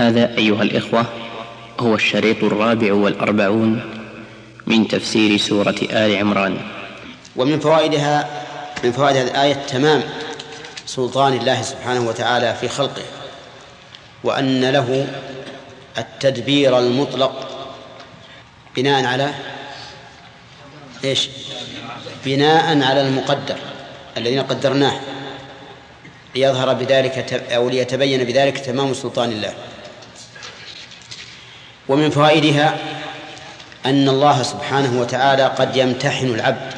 هذا أيها الإخوة هو الشريط الرابع والأربعون من تفسير سورة آل عمران ومن فوائدها من فوائد هذه الآية تمام سلطان الله سبحانه وتعالى في خلقه وأن له التدبير المطلق بناء على إيش؟ بناء على المقدر الذين قدرناه ليظهر بذلك أو ليتبين بذلك تمام سلطان الله ومن فوائدها أن الله سبحانه وتعالى قد يمتحن العبد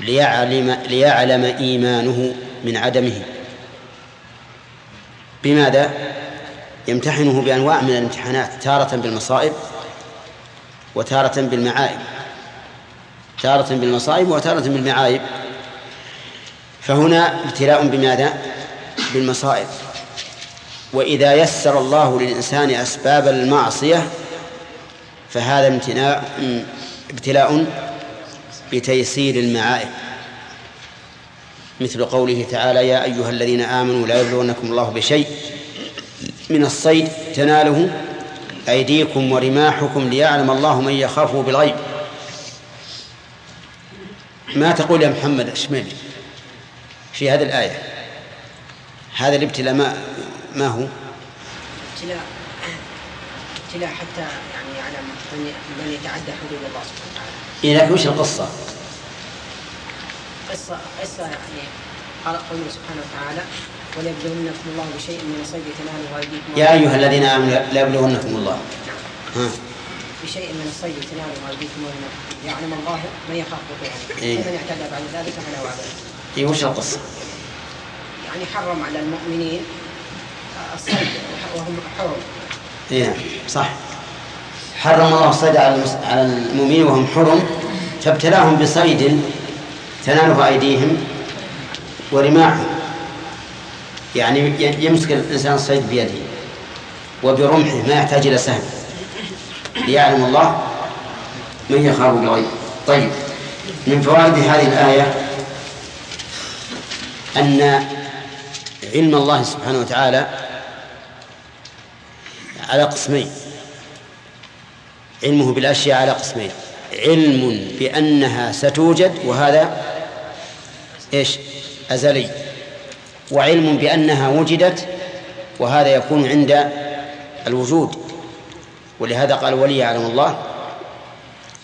ليعلم ليعلم إيمانه من عدمه بماذا؟ يمتحنه بأنواع من الامتحانات تارة بالمصائب وتارة بالمعايب تارة بالمصائب وتارة بالمعايب فهنا ابتلاء بماذا؟ بالمصائب وإذا يسر الله للإنسان أسباب المعصية فهذا امتناع ابتلاء بتيسير المعائب مثل قوله تعالى يا أيها الذين آمنوا لا يبلونكم الله بشيء من الصيد تناله أيديكم ورماحكم ليعلم الله من يخافه بالغيب. ما تقول يا محمد؟ اشمل في هذه الآية هذا الابتلاء ما ما هو؟ ابتلاء ابتلاء حتى يعني يعلم من من يتعدى حدود الله سبحانه وتعالى. إيه لكن وش القصة؟ قصة قصة يعني قال قوله سبحانه وتعالى وليبلونكم الله بشيء من الصيد تناله أيديكم يا أيها الذين آمنوا لا يبلونكم الله ها بشيء من الصيد تناله أيديكم يعلم الله من يخاف بطيئا إيه. ومن اعتدى بعد ذلك فله عذاب. إيه وش القصة؟ يعني حرم على المؤمنين الصيد وهم حرم إيه نعم صح. حرم الله الصيد على. على المؤمنين وهم حرم. فابتلاهم بصيد تناله أيديهم ورماحهم. يعني يمسك الإنسان الصيد بيده وبرمحه ما يحتاج إلى سهم. ليعلم الله من يخاف بالغيب. طيب من فوائد هذه الآية أن علم الله سبحانه وتعالى على قسمين. علمه بالأشياء على قسمين. علم بأنها ستوجد وهذا إيش؟ أزلي. وعلم بأنها وجدت وهذا يكون عند الوجود. ولهذا قال ولي يعلم الله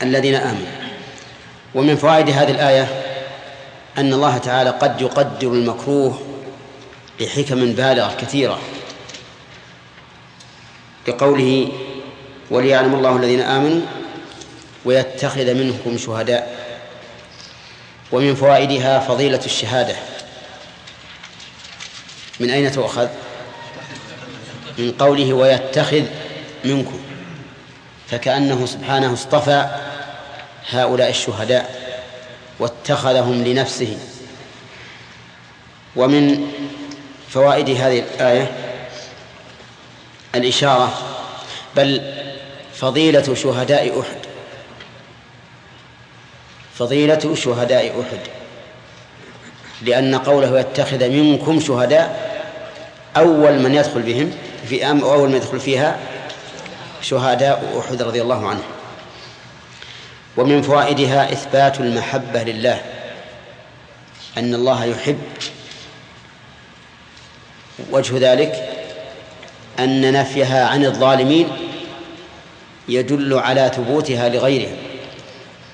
الذين آمنوا. ومن فوائد هذه الآية أن الله تعالى قد يقدر المكروه لحكم بالغة كثيرة. بقوله وليعلم الله الذين آمنوا ويتخذ منكم شهداء ومن فوائدها فضيلة الشهادة من أين تؤخذ؟ من قوله ويتخذ منكم فكأنه سبحانه اصطفى هؤلاء الشهداء واتخذهم لنفسه ومن فوائد هذه الآية الإشارة بل فضيلة شهداء أحد. فضيلة شهداء أحد. لأن قوله يتخذ منكم شهداء أول من يدخل بهم في أم أول من يدخل فيها شهداء أحد رضي الله عنهم ومن فوائدها إثبات المحبة لله. أن الله يحب وجه ذلك أن نفيها عن الظالمين يدل على ثبوتها لغيرهم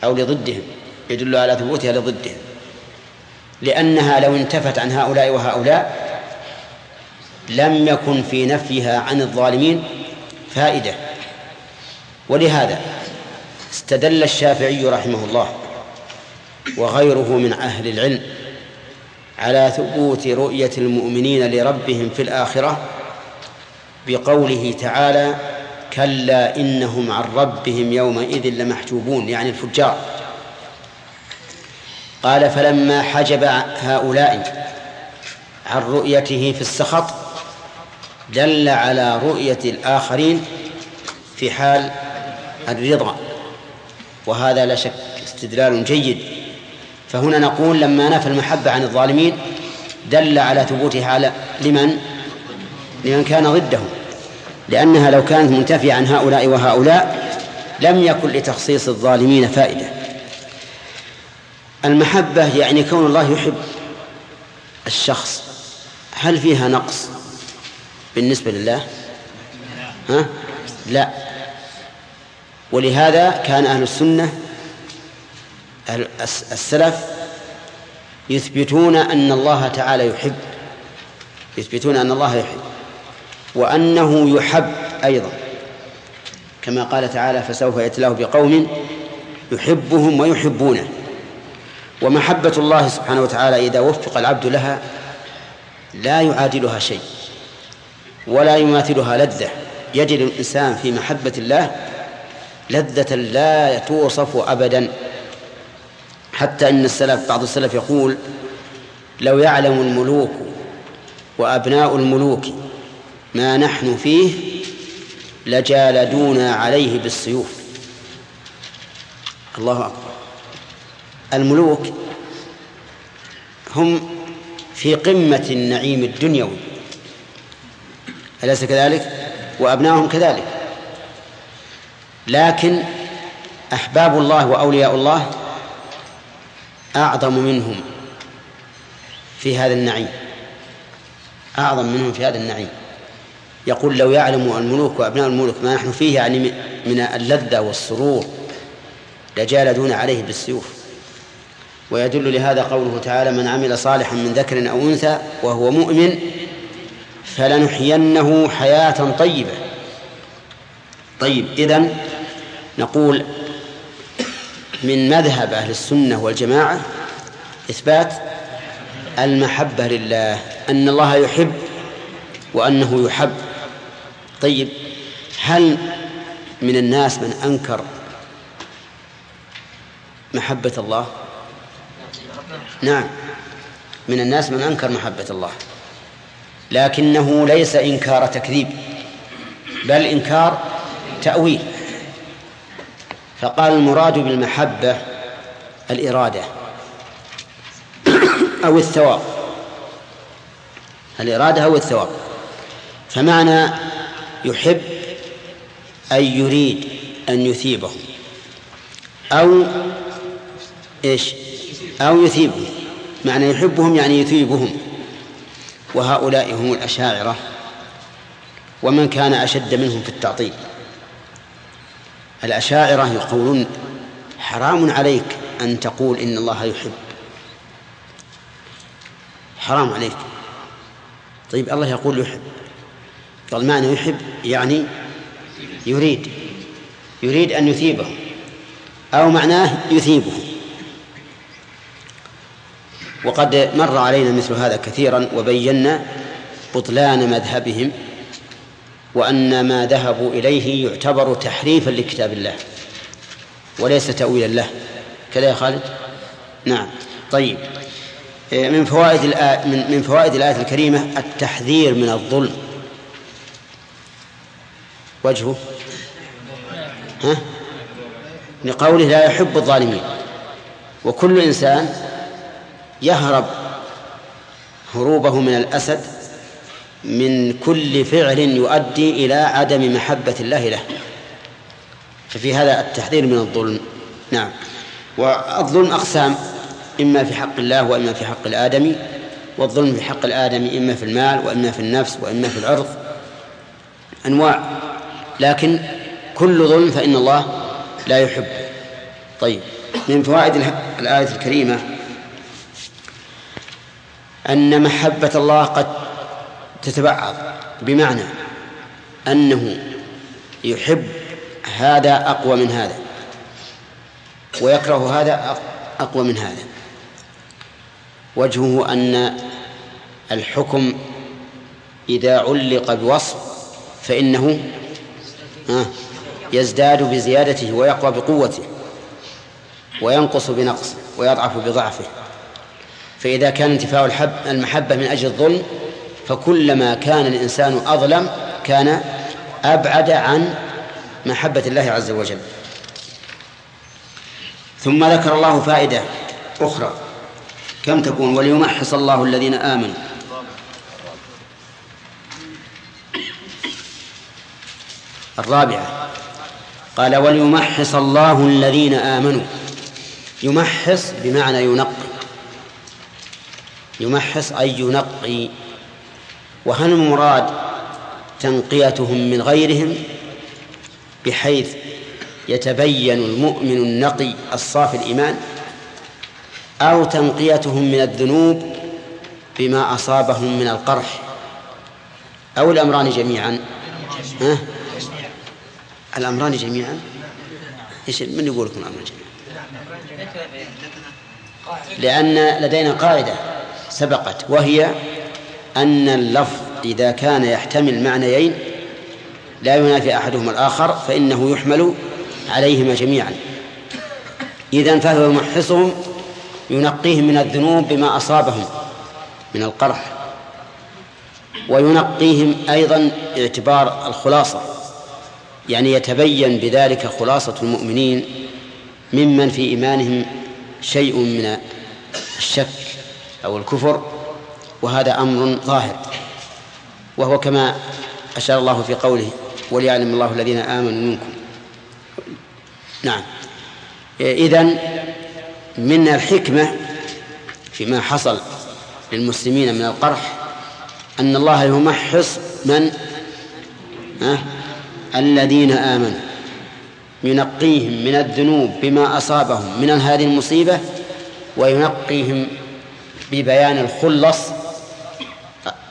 أو لضدهم يدل على ثبوتها لضدهم. لأنها لو انتفت عن هؤلاء وهؤلاء لم يكن في نفيها عن الظالمين فائدة. ولهذا استدل الشافعي رحمه الله وغيره من أهل العلم على ثبوت رؤية المؤمنين لربهم في الآخرة بقوله تعالى كلا إنهم عن ربهم يومئذ لمحجوبون يعني الفجار. قال فلما حجب هؤلاء عن رؤيته في السخط دل على رؤية الآخرين في حال الرضا. وهذا لا شك استدلال جيد. فهنا نقول لما نفى المحبة عن الظالمين دل على ثبوتها على لمن؟ لمن كان ضده. لأنها لو كانت منتفية عن هؤلاء وهؤلاء لم يكن لتخصيص الظالمين فائدة. المحبة يعني كون الله يحب الشخص. هل فيها نقص بالنسبة لله؟ ها؟ لا. ولهذا كان أهل السنة السلف يثبتون أن الله تعالى يحب يثبتون أن الله يحب. وأنه يحب أيضا. كما قال تعالى فسوف يأتي الله بقوم يحبهم ويحبونه. ومحبة الله سبحانه وتعالى إذا وفق العبد لها لا يعادلها شيء ولا يماثلها لذة. يجد الإنسان في محبة الله لذة لا توصف أبدا. حتى إن السلف بعض السلف يقول لو يعلم الملوك وأبناء الملوك ما نحن فيه لجالدونا عليه بالسيوف. الله أكبر. الملوك هم في قمة النعيم الدنيوي. أليس كذلك؟ وأبنائهم كذلك. لكن أحباب الله وأولياء الله أعظم منهم في هذا النعيم. أعظم منهم في هذا النعيم. يقول لو يعلم الملوك وأبناء الملوك ما نحن فيه يعني من اللذة والسرور لجالدون عليه بالسيوف. ويدل لهذا قوله تعالى من عمل صالحا من ذكر أو أنثى وهو مؤمن فلنحيينه حياة طيبة. طيب إذن نقول من مذهب أهل السنة والجماعة إثبات المحبة لله أن الله يحب وأنه يحب. طيب هل من الناس من أنكر محبة الله؟ نعم من الناس من أنكر محبة الله لكنه ليس إنكار تكذيب بل إنكار تأويل. فقال المراد بالمحبة الإرادة أو الثواب. الإرادة أو الثواب. فمعنى يحب أي يريد أن يثيبهم. أو إيش؟ أو يثيبهم. معنى يحبهم يعني يثيبهم. وهؤلاء هم الأشاعرة. ومن كان أشد منهم في التعطيل. الأشاعرة يقولون حرام عليك أن تقول إن الله يحب. حرام عليك. طيب الله يقول يحب. معنى يحب يعني يريد يريد أن يثيبه أو معناه يثيبه وقد مر علينا مثل هذا كثيرا وبينا بطلان مذهبهم وأن ما ذهبوا إليه يعتبر تحريفا لكتاب الله وليس تأويلا له. كذا يا خالد؟ نعم. طيب. إيه، من فوائد من فوائد الآية الكريمة التحذير من الظلم. وجهه؟ ها؟ لقوله لا يحب الظالمين. وكل إنسان يهرب هروبه من الأسد من كل فعل يؤدي إلى عدم محبة الله له. ففي هذا التحذير من الظلم. نعم. والظلم أقسام إما في حق الله وإما في حق الآدمي والظلم في حق الآدمي إما في المال وإما في النفس وإما في العرض. أنواع. لكن كل ظلم فإن الله لا يحب. طيب من فوائد الآية الكريمة أن محبة الله قد تتبعض بمعنى أنه يحب هذا أقوى من هذا ويكره هذا أقوى من هذا. وجهه أن الحكم إذا علق بوصف فإنه يزداد بزيادته ويقوى بقوته وينقص بنقصه ويضعف بضعفه. فإذا كان انتفاء الحب المحبة من أجل الظلم فكلما كان الإنسان أظلم كان أبعد عن محبة الله عز وجل. ثم ذكر الله فائدة أخرى. كم تكون؟ وليمحص الله الذين آمنوا. الرابعة. قال وليمحص الله الذين آمنوا. يمحص بمعنى ينقي. يمحص أي ينقي. وهل المراد تنقيتهم من غيرهم؟ بحيث يتبين المؤمن النقي الصافي الإيمان أو تنقيتهم من الذنوب بما أصابهم من القرح. أو الأمران جميعا. ها؟ الأمران جميعا. إيش من يقول لكم الأمران جميعا؟ لأن لدينا قاعدة سبقت وهي أن اللفظ إذا كان يحتمل معنيين لا ينافي أحدهما الآخر فإنه يحمل عليهما جميعا. إذا فهو يمحصهم ينقيهم من الذنوب بما أصابهم من القرح وينقيهم أيضا اعتبار الخلاصة. يعني يتبين بذلك خلاصة المؤمنين ممن في إيمانهم شيء من الشك أو الكفر وهذا أمر ظاهر. وهو كما أشار الله في قوله وليعلم الله الذين آمنوا منكم نعم. إذن من الحكمة فيما حصل للمسلمين من القرح أن الله يمحص من؟ أه؟ الذين آمنوا. ينقيهم من الذنوب بما أصابهم من هذه المصيبة وينقيهم ببيان الخلص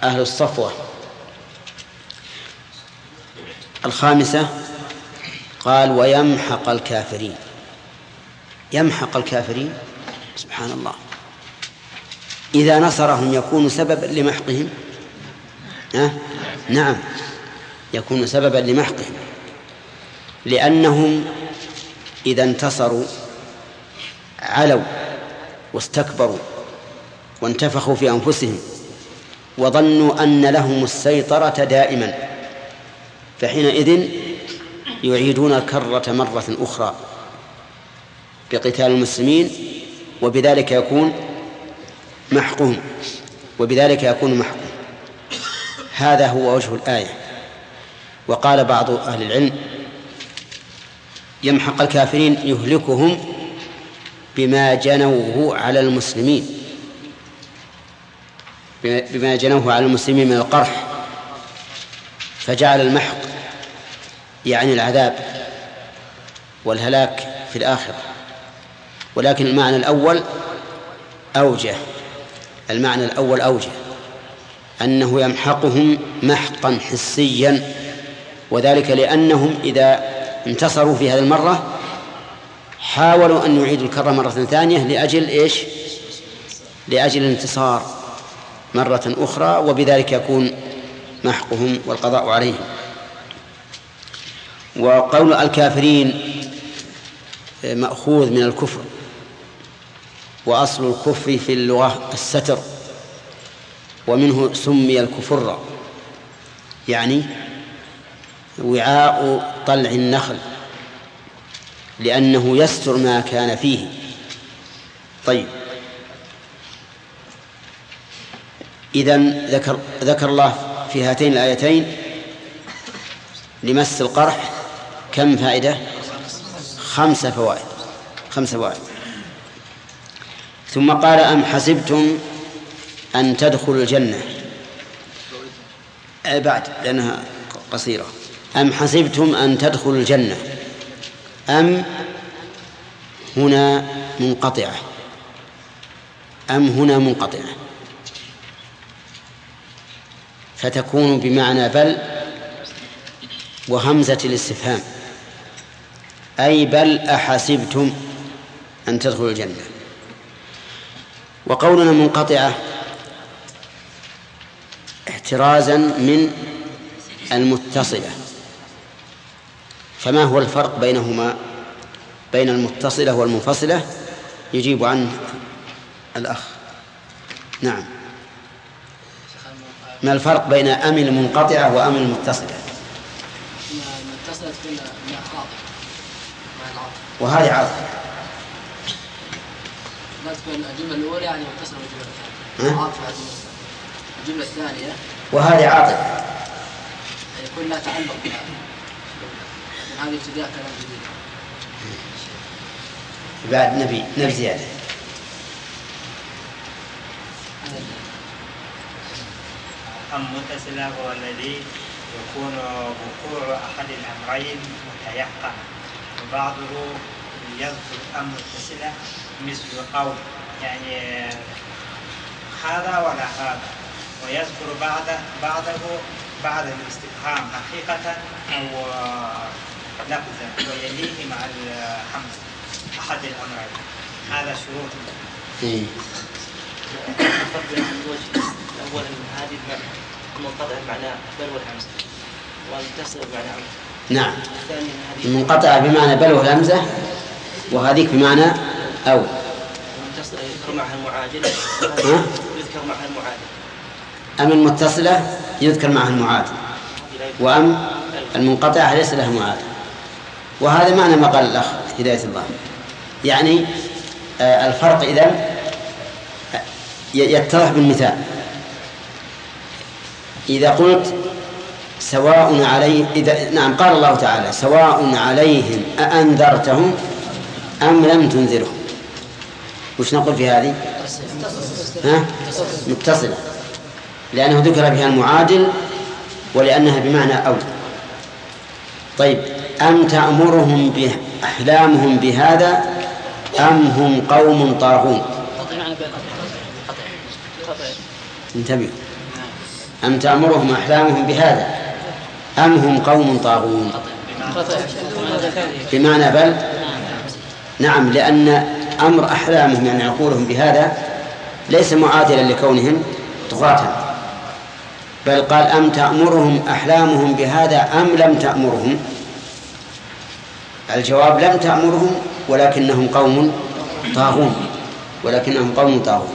أهل الصفوة. الخامسة قال ويمحق الكافرين. يمحق الكافرين؟ سبحان الله. إذا نصرهم يكون سببا لمحقهم؟ نعم. يكون سببا لمحقهم. لأنهم إذا انتصروا علوا واستكبروا وانتفخوا في أنفسهم وظنوا أن لهم السيطرة دائما فحينئذ يعيدون الكرة مرة أخرى بقتال المسلمين وبذلك يكون محقهم وبذلك يكون محقهم. هذا هو وجه الآية. وقال بعض أهل العلم يمحق الكافرين يهلكهم بما جنوه على المسلمين. بما جنوه على المسلمين من القرح. فجعل المحق يعني العذاب والهلاك في الآخرة. ولكن المعنى الأول أوجه. المعنى الأول أوجه. أنه يمحقهم محقا حسيا. وذلك لأنهم إذا انتصروا في هذه المرة حاولوا أن يعيدوا الكرة مرة ثانية لأجل إيش؟ لأجل الانتصار مرة أخرى وبذلك يكون محقهم والقضاء عليهم. وقول الكافرين مأخوذ من الكفر وأصل الكفر في اللغة الستر ومنه سمي الكفر يعني وعاء طلع النخل لأنه يستر ما كان فيه. طيب. إذا ذكر ذكر الله في هاتين الآيتين لمس القرح كم فائدة؟ خمس فوائد خمس فوائد. ثم قال أم حسبتم أن تدخلوا الجنة؟ بعد لأنها قصيرة. أم حسبتم أن تدخلوا الجنة؟ أم هنا منقطعة. أم هنا منقطعة. فتكون بمعنى بل وهمزة الاستفهام. أي بل أحسبتم أن تدخلوا الجنة؟ وقولنا منقطعة احترازا من المتصلة. فما هو الفرق بينهما؟ بين المتصلة والمنفصلة يجيب عنه الأخ. نعم. ما الفرق بين أم المنقطعة وأم المتصلة؟ المتصلة تكون وهذه عاطفة لا تكون الجملة الأولى يعني متصلة بالجملة الثانية الجملة الثانية وهذه عاطفة يعني يكون لا تعلق بها. هذه ابتداء كلام جديد. بعد نبي نبي زيادة. المتصل هو الذي يكون وقوع أحد الأمرين متيقنا وبعضه يذكر أمر متصلة مثل أو يعني هذا ولا هذا ويذكر بعد بعده بعد الاستفهام حقيقة أو لفظا ويليه مع الحمد. أحد الأمرين هذا شروط. إيه. ان هذه المنقطع بمعنى بل والهمزه والمتصل بمعنى أمر نعم. المنقطعة بمعنى بل والهمزة وهذيك بمعنى أو. المتصل يذكر معها المعادل. ها؟ يذكر معها المعادل. أم المتصلة؟ يذكر معها المعادل. وأم المنقطعة ليس لها معادل. وهذا معنى ما قال الأخ هداية الله يعني آه، الفرق إذا يتضح بالمثال. إذا قلت سواء عليه إذا نعم قال الله تعالى سواء عليهم أأنذرتهم أم لم تنذرهم. وش نقول في هذه؟ ها؟ متصلة. لأنه ذكر بها المعادل ولأنها بمعنى أو طيب. أم تأمرهم بأحلامهم بهذا أم هم قوم طاغون؟ انتبهوا. أم تأمرهم أحلامهم بهذا أم هم قوم طاغون؟ بمعنى بل؟ نعم لأن أمر أحلامهم يعني عقولهم بهذا ليس معادلا لكونهم طغاة. بل قال أم تأمرهم أحلامهم بهذا أم لم تأمرهم؟ الجواب لم تأمرهم ولكنهم قوم طاغون ولكنهم قوم طاغون.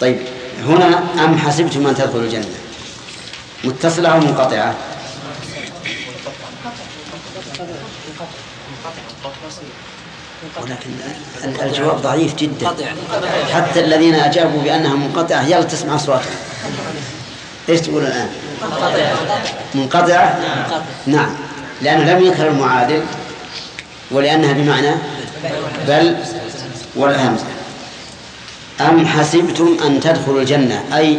طيب هنا أم حسبتم أن تدخلوا الجنة؟ متصلة أو منقطعة؟ ولكن الجواب ضعيف جدا. حتى الذين أجابوا بأنها منقطعة يلا تسمع أصواتهم إيش تقول الآن؟ منقطعة. نعم لأنه لم يذكر المعادل. ولأنها بمعنى بل والهمزة أم حسبتم أن تدخلوا الجنة؟ أي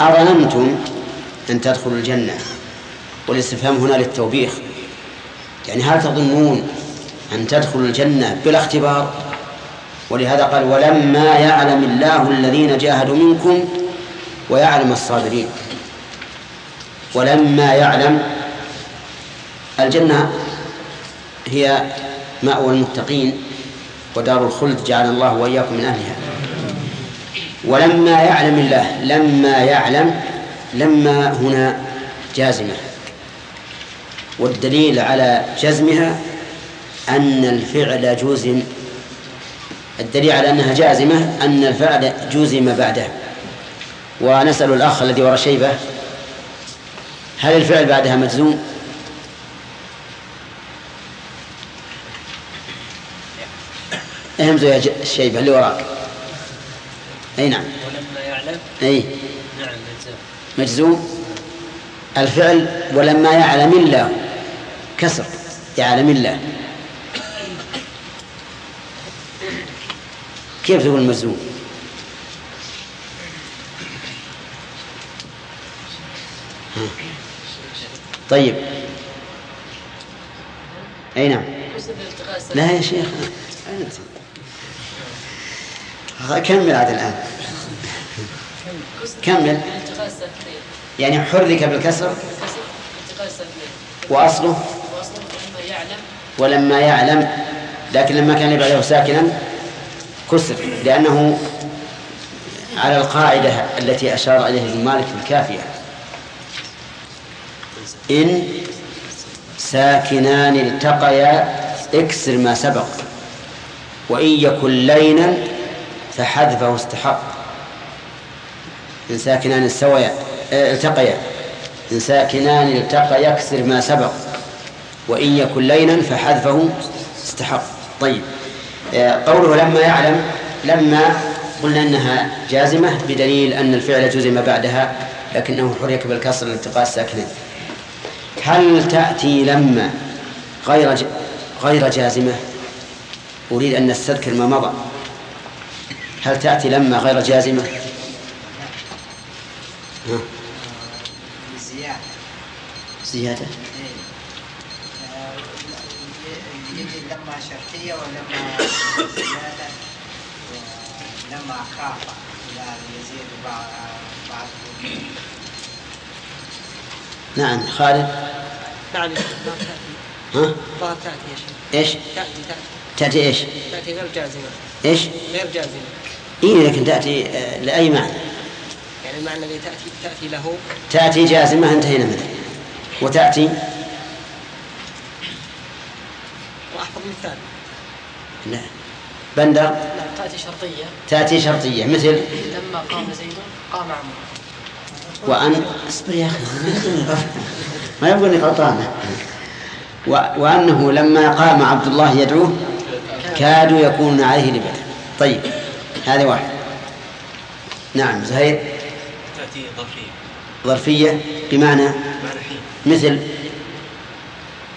أظننتم أن تدخلوا الجنة. والاستفهام هنا للتوبيخ. يعني هل تظنون أن تدخلوا الجنة بلا اختبار ولهذا قال ولما يعلم الله الذين جاهدوا منكم ويعلم الصابرين. ولما يعلم الجنة هي مأوى المتقين ودار الخلد جعل الله وإياكم من أهلها. ولما يعلم الله لما يعلم لما هنا جازمة. والدليل على جزمها أن الفعل جزم. الدليل على أنها جازمة أن الفعل جزم بعده. ونسأل الأخ الذي وراء شيبة هل الفعل بعدها مجزوم؟ اهمزوا يا الشيبة اللي وراك. أي نعم. ولما يعلم؟ أي. نعم مجزوم. مجزوم. الفعل ولما يعلم الله كسر يعلم الله كيف تقول مجزوم؟ ها. طيب. أي نعم. لا يا شيخ. كمل عاد الآن؟ كمل يعني حرك بالكسر؟ وأصله؟ ولما يعلم لكن لما كان بعده ساكنا كسر لأنه على القاعدة التي أشار إليها ابن مالك في الكافية. إن ساكنان التقيا اكسر ما سبق. وإن يكن لينا فحذفه استحق إن ساكنان استويا آه، التقيا. إن ساكنان التقيا يكسر ما سبق. وإن يكن لينا فحذفه استحق. طيب. آه، قوله لما يعلم لما قلنا إنها جازمة بدليل أن الفعل جزم بعدها لكنه حرك بالكسر لالتقاء الساكنين. هل تأتي لما غير. غير جازمة؟ أريد أن نستذكر ما مضى. هل تأتي لما غير جازمة؟ ها؟ زيادة. زيادة يجي لما شرطية ولما زيادة لما خاف يزيد بعض بعض نعم خالد. نعم ها تأتي يا شيخ. إيش؟ تأتي تأتي. تأتي إيش؟ تأتي غير جازمة. إيش؟ غير جازمة. إيه لكن تأتي آه، لأي معنى؟ يعني المعنى الذي تأتي تأتي له. تأتي جازمة انتهينا منها وتأتي؟ وأحفظ مثال لا. بندر؟ نعم تأتي شرطية. تأتي شرطية مثل؟ لما قام زيد قام عمرو وأن؟ اصبر يا أخي ما يبغى إني غلطان و... وأنه لما قام عبد الله يدعوه كادوا. يكونون عليه لبدا طيب. هذا واحد. نعم زهير. تأتي ظرفية. ظرفية بمعنى؟ معنى حين. مثل؟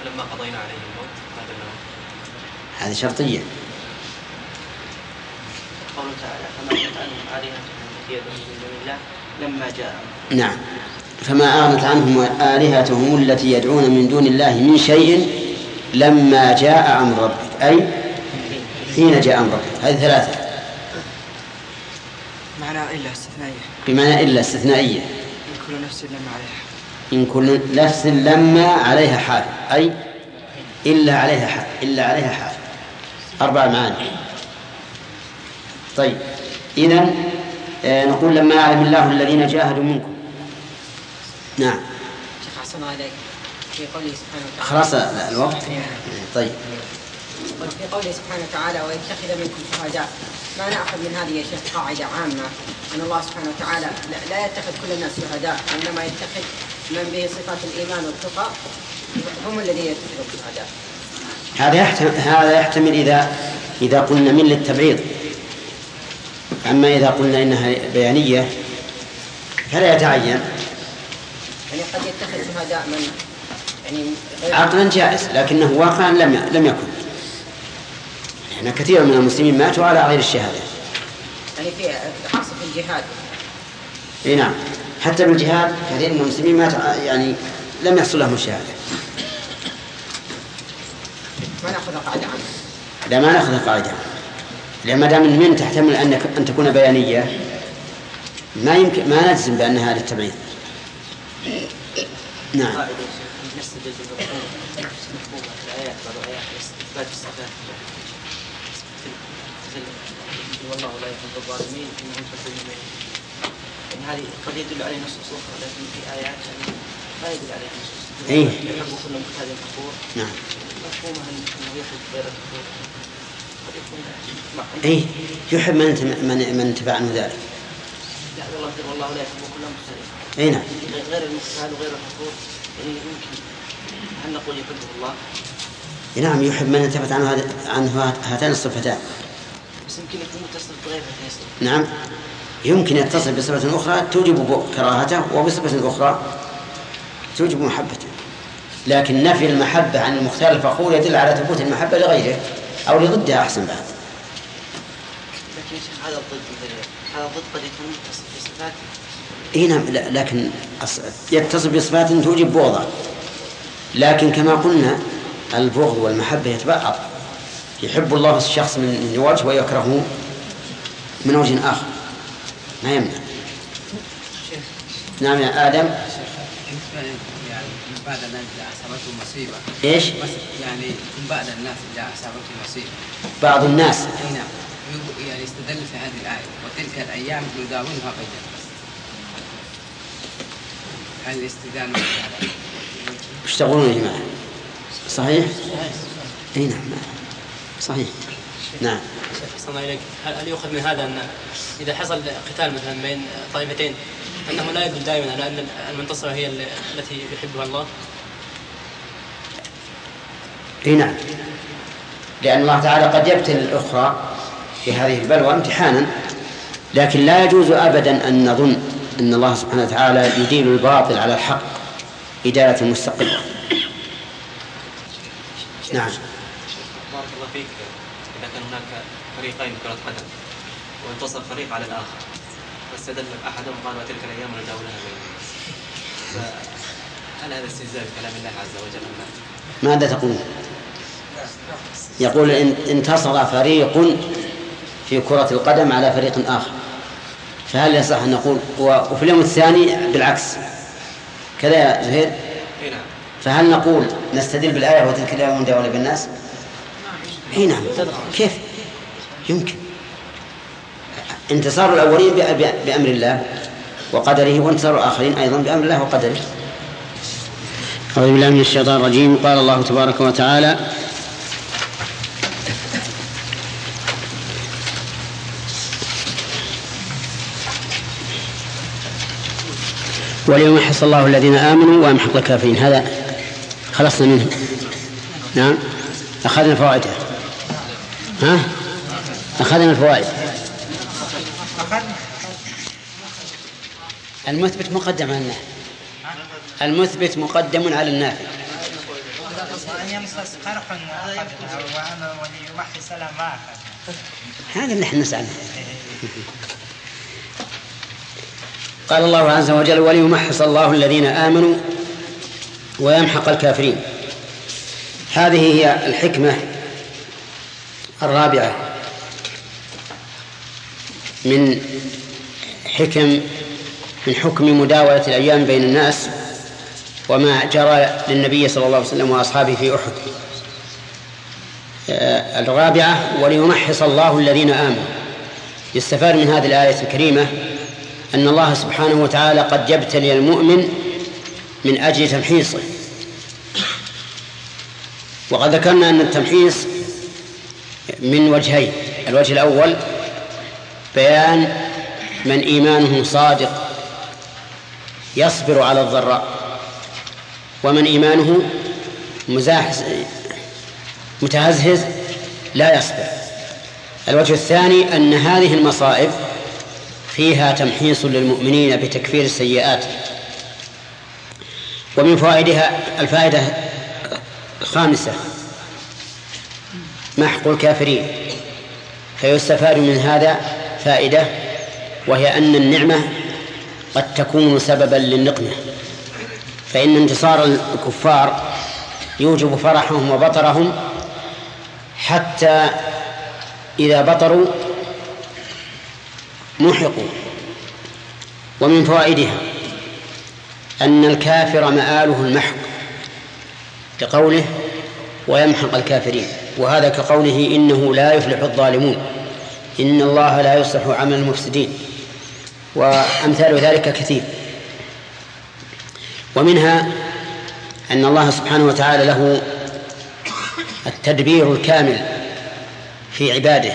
فلما قضينا عليه الموت هذا له هذه شرطية. قوله تعالى فما عنهم آلهتهم التي يدعون من دون الله لما جاء نعم. فما أغنت عنهم آلهتهم التي يدعون من دون الله من شيء لما جاء أمر ربك. أي؟ حين جاء أمر ربك. هذه ثلاثة. معنى إلا استثنائية. بمعنى إلا استثنائية. كل نفس لما عليها. إن كل نفس لما عليها حافظ أي إلا عليها حافظ إلا عليها حافظ أربع معاني. طيب. إذا نقول لما يعلم الله الذين جاهدوا منكم. نعم. شيخ أحسن عليك. في قوله سبحانه وتعالى. خلاص الوقت. طيب. في قوله سبحانه وتعالى ويتخذ منكم شهداء ما نأخذ من هذه يا شيخ قاعدة عامة. ان الله سبحانه وتعالى لا- يتخذ كل الناس شهداء وانما يتخذ من به صفات الإيمان والتقى هم الذين يتخذون شهداء. هذا يحتمل هذا يحتمل إذا إذا قلنا من للتبعيض. أما إذا قلنا إنها بيانية فلا يتعين. يعني قد يتخذ شهداء من يعني عقلا جائز لكنه واقعا لم لم يكن. إحنا كثير من المسلمين ماتوا على غير الشهادة. يعني في خاصه في الجهاد. إي نعم. حتى بالجهاد كثير من المسلمين ماتوا ع- يعني لم يحصل لهم الشهادة. ما نأخذ قاعدة عامه لا ما نأخذ قاعدة. لأن ما دام من تحتمل انك أن تكون بيانية ما يمكن ما نجزم بانها للتبعيض نعم قاعدة نستدل بالمفهوم مفهوم الآيات بعض الآيات إثبات الصفات مثل والله لا يحب الظالمين إنهم كالظالمين يعني هذه قد يدل عليه نصوص أخرى لكن في آيات يعني ما يدل عليها نصوص. إيه. يحب كل مختال كفور نعم. مفهومها أنه يحب غير الكفور اي يحب من من من انتفع عنه ذلك. لا والله والله لا يحب كل مختال اي نعم. غير المختال وغير الكفور يعني يمكن هل نقول يحبه الله. إي نعم. يحب من انتفت عنه عنه هاتان الصفتان. بس يمكن يكون متصل بغير نعم. يمكن يتصل بصفة أخرى توجب كراهته وبصفة أخرى توجب محبته. لكن نفي المحبة عن المختار الفخور يدل على ثبوت المحبة لغيره أو لضدها أحسن بعد. لكن يا شيخ هذا الضد هذا الضد قد يكون متصل بصفات. إي نعم لكن يتصل بصفات توجب بغضا لكن كما قلنا البغض والمحبة يتبعض. يحب الله الشخص من وجه ويكرهه من وجه آخر. ما يمنع. نعم يا آدم. بعد الناس أصابته مصيبة إيش؟ يعني من بعد الناس إذا أصابته مصيبة بعض الناس. أي نعم يعني استدل في هذه الآية وتلك الأيام نداولها بين الناس هل الاستدلال وش تقولون يا جماعة؟ صحيح؟ إي نعم. صحيح. نعم. أحسن إليك. هل يؤخذ من هذا أن إذا حصل قتال مثلا بين طائفتين أنه لا يدل دائما على أن المنتصرة هي ال- التي يحبها الله؟ إي نعم. لأن الله تعالى قد يبتلي الأخرى بهذه البلوى امتحانا لكن لا يجوز أبدا أن نظن أن الله سبحانه وتعالى يدين الباطل على الحق إدارة مستقلة نعم بارك الله فيك إذا كان هناك فريقين كرة قدم وانتصر فريق على الآخر. واستدل أحدهم قال وتلك الأيام نداولها بين الناس فهل هذا استهزاء بكلام الله عز وجل أم لا؟ ماذا تقول؟ يقول إن انتصر فريق في كرة القدم على فريق آخر. فهل يصح أن نقول وفي اليوم الثاني بالعكس؟ كذا يا زهير؟ نعم. فهل نقول نستدل بالآية وتلك الأيام نداولها بالناس؟ إي نعم. كيف؟ يمكن. انتصار الأولين بأ- بأ- بأمر الله وقدره وانتصار الآخرين أيضا بأمر الله وقدره. أعوذ بالله من الشيطان الرجيم. قال الله تبارك وتعالى وليمحص الله الذين آمنوا ويمحق الكافرين. هذا خلصنا منه. نعم. أخذنا فوائده. ها؟ أخذنا الفوائد. المثبت مقدم على النافع المثبت مقدم على النافع هذا اللي إحنا نسأل قال الله عز وجل وليمحص الله الذين آمنوا ويمحق الكافرين. هذه هي الحكمة الرابعة. من حكم من حكم مداولة الأيام بين الناس وما جرى للنبي صلى الله عليه وسلم وأصحابه في أحد. آه، الرابعة وليمحص الله الذين آمنوا. يستفاد من هذه الآية الكريمة أن الله سبحانه وتعالى قد يبتلي المؤمن من أجل تمحيصه. وقد ذكرنا أن التمحيص من وجهين الوجه الأول بيان من إيمانه صادق يصبر على الضراء ومن إيمانه مزاحز متهزهز لا يصبر. الوجه الثاني أن هذه المصائب فيها تمحيص للمؤمنين بتكفير السيئات. ومن فوائدها الفائدة الخامسة محق الكافرين. فيستفاد من هذا فائدة وهي أن النعمة قد تكون سببا للنقمة. فإن انتصار الكفار يوجب فرحهم وبطرهم حتى إذا بطروا محقوا. ومن فوائدها أن الكافر مآله المحق كقوله ويمحق الكافرين وهذا كقوله إنه لا يفلح الظالمون. إن الله لا يصلح عمل المفسدين. وأمثال ذلك كثير. ومنها أن الله سبحانه وتعالى له التدبير الكامل في عباده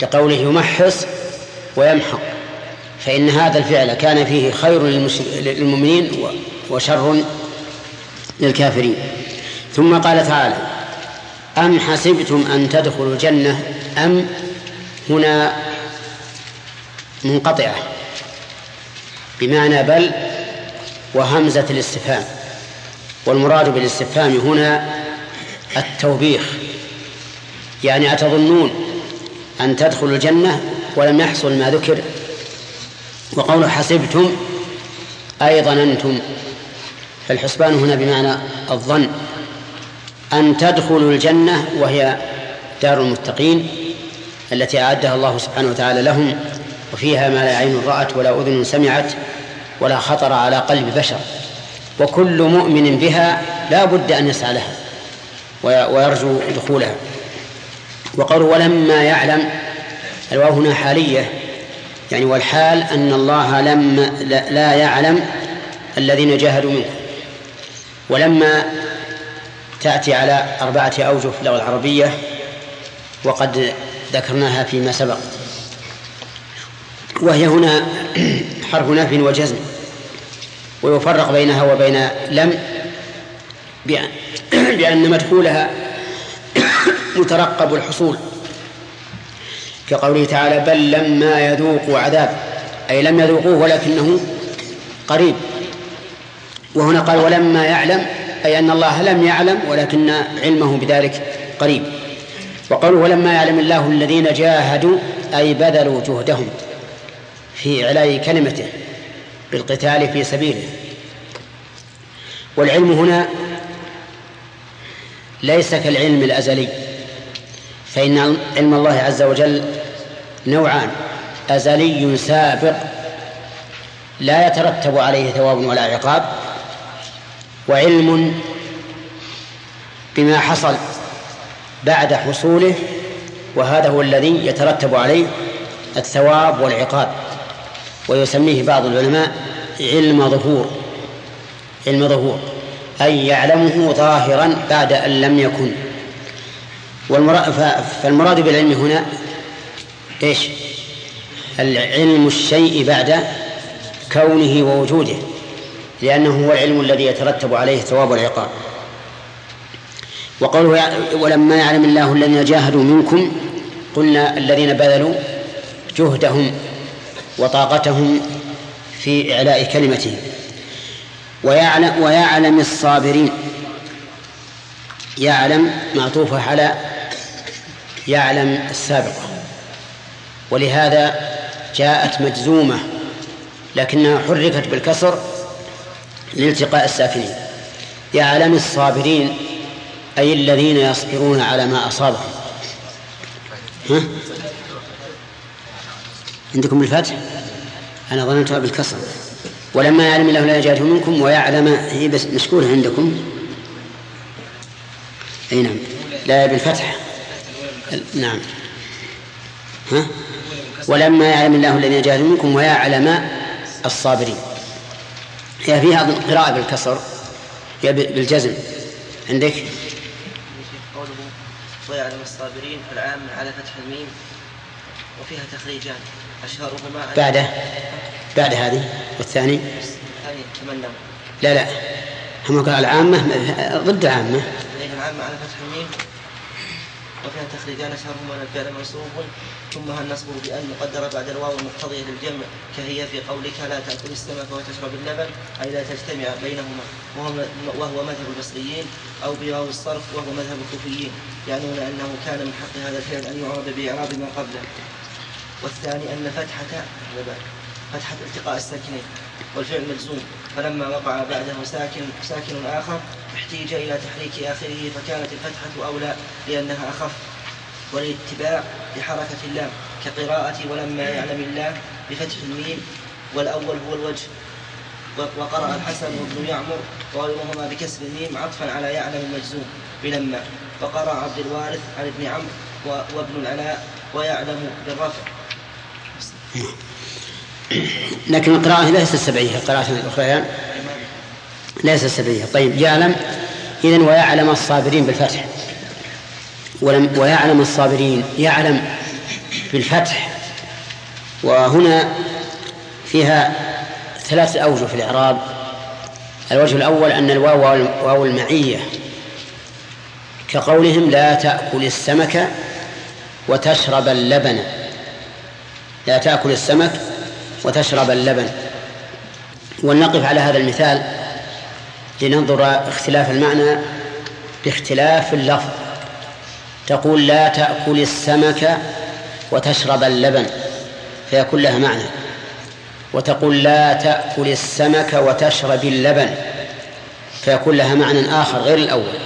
كقوله يمحص ويمحق فإن هذا الفعل كان فيه خير للمؤمنين وشر للكافرين. ثم قال تعالى أم حسبتم أن تدخلوا الجنة أم هنا منقطعة بمعنى بل وهمزة الاستفهام والمراد بالاستفهام هنا التوبيخ يعني أتظنون أن تدخلوا الجنة ولم يحصل ما ذكر وقول حسبتم أي ظننتم فالحسبان هنا بمعنى الظن. أن تدخلوا الجنة وهي دار المتقين التي أعدها الله سبحانه وتعالى لهم وفيها ما لا عين رأت ولا أذن سمعت ولا خطر على قلب بشر. وكل مؤمن بها لا بد أن يسعى لها ويرجو دخولها. وقالوا ولما يعلم الواو هنا حالية يعني والحال أن الله لم لا يعلم الذين جاهدوا منكم. ولما تأتي على أربعة أوجه في اللغة العربية وقد ذكرناها فيما سبق. وهي هنا حرف نفي وجزم ويفرق بينها وبين لم بأن, مدخولها مترقب الحصول. كقوله تعالى بل لما يذوقوا عذاب. أي لم يذوقوه ولكنه قريب. وهنا قال ولما يعلم أي أن الله لم يعلم ولكن علمه بذلك قريب. وقالوا ولما يعلم الله الذين جاهدوا أي بذلوا جهدهم في إعلاء كلمته بالقتال في سبيله. والعلم هنا ليس كالعلم الأزلي فإن علم الله عز وجل نوعان أزلي سابق لا يترتب عليه ثواب ولا عقاب وعلم بما حصل بعد حصوله وهذا هو الذي يترتب عليه الثواب والعقاب. ويسميه بعض العلماء علم ظهور علم ظهور أي يعلمه ظاهرا بعد أن لم يكن. فالمراد بالعلم هنا إيش؟ العلم الشيء بعد كونه ووجوده. لأنه هو العلم الذي يترتب عليه الثواب والعقاب. وقوله ولما يعلم الله الذين جاهدوا منكم قلنا الذين بذلوا جهدهم وطاقتهم في إعلاء كلمته. ويعلم ويعلم الصابرين. يعلم معطوفة على يعلم السابقة ولهذا جاءت مجزومة لكنها حركت بالكسر لالتقاء الساكنين يعلم الصابرين أي الذين يصبرون على ما أصابهم. ها؟ عندكم الفتح؟ أنا ظننتها بالكسر ولما يعلم الله لا يجاهده منكم ويعلم هي بس مشكولة عندكم. أي نعم. لا بالفتح نعم. ها؟ ولما يعلم الله الذين جاهدوا منكم ويعلم الصابرين. هي فيها قراءة بالكسر هي بالجزم. عندك؟ قوله ويعلم الصابرين العام على فتح الميم وفيها تخريجان أشهرهما بعده. بعد هذه والثاني؟ الثاني لا لا. هم قال العامة ضد العامة. إيه العامة على فتح الميم وفيها تخريجان أشهرهما الفعل منصوب. ثم هل نصبه بأن مقدرة بعد الواو المقتضية للجمع كهي في قولك لا تأكل السمك وتشرب اللبن أي لا تجتمع بينهما وهو, وهو مذهب البصريين أو بواو الصرف وهو مذهب الكوفيين يعنون أنه كان من حق هذا الفعل أن يعرب بإعراب ما قبله. والثاني أن فتحة فتحة التقاء الساكنين والفعل مجزوم فلما وقع بعده ساكن ساكن آخر احتيج إلى تحريك آخره فكانت الفتحة أولى لأنها أخف. والاتباع لحركة اللام كقراءة ولما يعلم الله بفتح الميم والأول هو الوجه. وقرأ الحسن وابن يعمر وغيرهما بكسر الميم عطفا على يعلم المجزوم بلما. وقرأ عبد الوارث عن ابن عمرو وابن العلاء ويعلم بالرفع. لكن القراءة ليست سبعية القراءة الأخرى ليست سبعية. طيب يعلم إذن ويعلم الصابرين بالفتح. ولم ويعلم الصابرين يعلم بالفتح. وهنا فيها ثلاثة أوجه في الإعراب. الوجه الأول أن الواو واو المعية. كقولهم لا تأكل السمك وتشرب اللبن. لا تأكل السمك وتشرب اللبن. ولنقف على هذا المثال لننظر اختلاف المعنى باختلاف اللفظ. تقول لا تأكل السمك وتشرب اللبن فيكون لها معنى. وتقول لا تأكل السمك وتشرب اللبن فيكون لها معنى آخر غير الأول.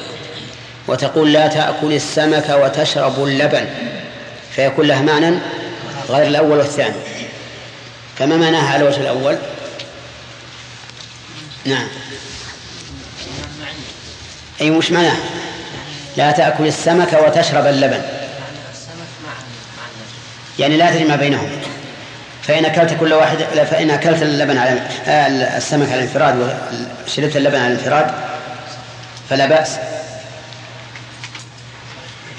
وتقول لا تأكل السمك وتشرب اللبن فيكون لها معنى غير الأول والثاني. فما معناها على الوجه الأول؟ نعم. أي مش معناها؟ لا تأكل السمك وتشرب اللبن. يعني لا تجمع بينهم. فإن أكلت كل واحد فإن أكلت اللبن على آه، السمك على الانفراد وشربت اللبن على الانفراد فلا بأس.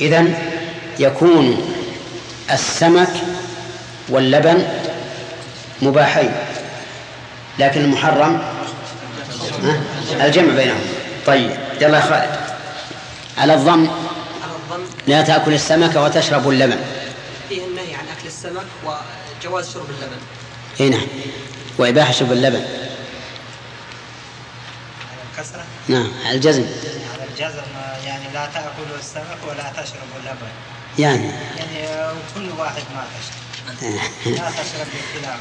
إذا يكون السمك واللبن مباحين لكن المحرم الجمع بينهم. طيب يلا خالد. على الضم. لا تأكل السمك وتشرب اللبن. فيه النهي عن أكل السمك وجواز شرب اللبن. اي نعم. وإباحة شرب اللبن. الكسرة؟ نعم. على الجزم. على الجزم يعني لا تأكلوا السمك ولا تشربوا اللبن. يعني. يعني آه، كل واحد ما تشرب. لا تشرب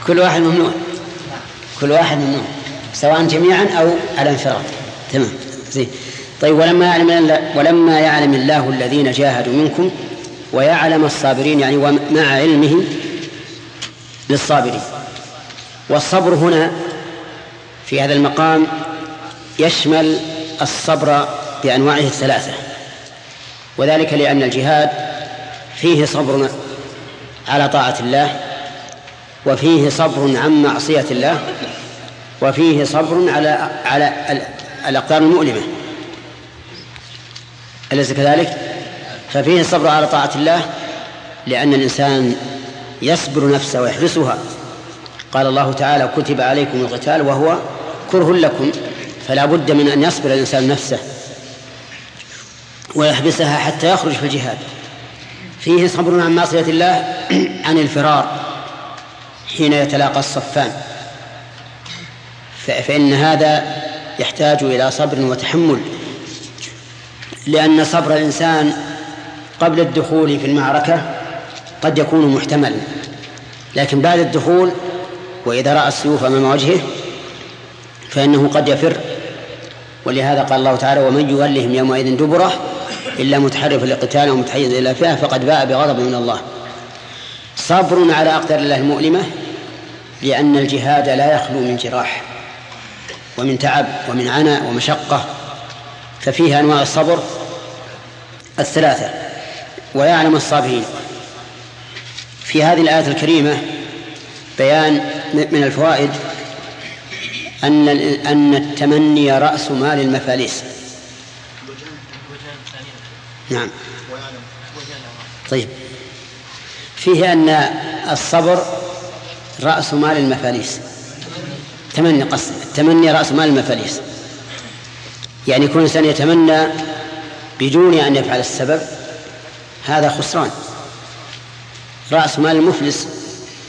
كل واحد ممنوع. نعم. كل واحد ممنوع. سواء جميعا أو على انفراد تمام. زين. طيب ولما يعلم ولما يعلم الله الذين جاهدوا منكم ويعلم الصابرين يعني ومع علمه للصابرين. والصبر هنا في هذا المقام يشمل الصبر بأنواعه الثلاثة وذلك لأن الجهاد فيه صبر على طاعة الله وفيه صبر عن معصية الله وفيه صبر على على ال- الأقدار المؤلمة. أليس كذلك؟ ففيه الصبر على طاعة الله لأن الإنسان يصبر نفسه ويحبسها قال الله تعالى كتب عليكم القتال وهو كره لكم فلا بد من أن يصبر الإنسان نفسه ويحبسها حتى يخرج في الجهاد. فيه صبر عن معصية الله عن الفرار حين يتلاقى الصفان. فإن هذا يحتاج إلى صبر وتحمل. لأن صبر الإنسان قبل الدخول في المعركة قد يكون محتملا لكن بعد الدخول وإذا رأى السيوف أمام وجهه فإنه قد يفر. ولهذا قال الله تعالى ومن يولهم يومئذ دبره إلا متحرفا لقتال أو متحيزا إلى فئة فقد باء بغضب من الله. صبر على أقدار الله المؤلمة لأن الجهاد لا يخلو من جراح ومن تعب ومن عناء ومشقة. ففيها أنواع الصبر الثلاثة ويعلم الصابرين. في هذه الآية الكريمة بيان من الفوائد أن أن التمني رأس مال المفاليس. نعم. طيب. فيه أن الصبر رأس مال المفاليس. تمني قصد التمني رأس مال المفاليس. يعني يكون الإنسان يتمنى بدون أن يفعل السبب هذا خسران. رأس مال المفلس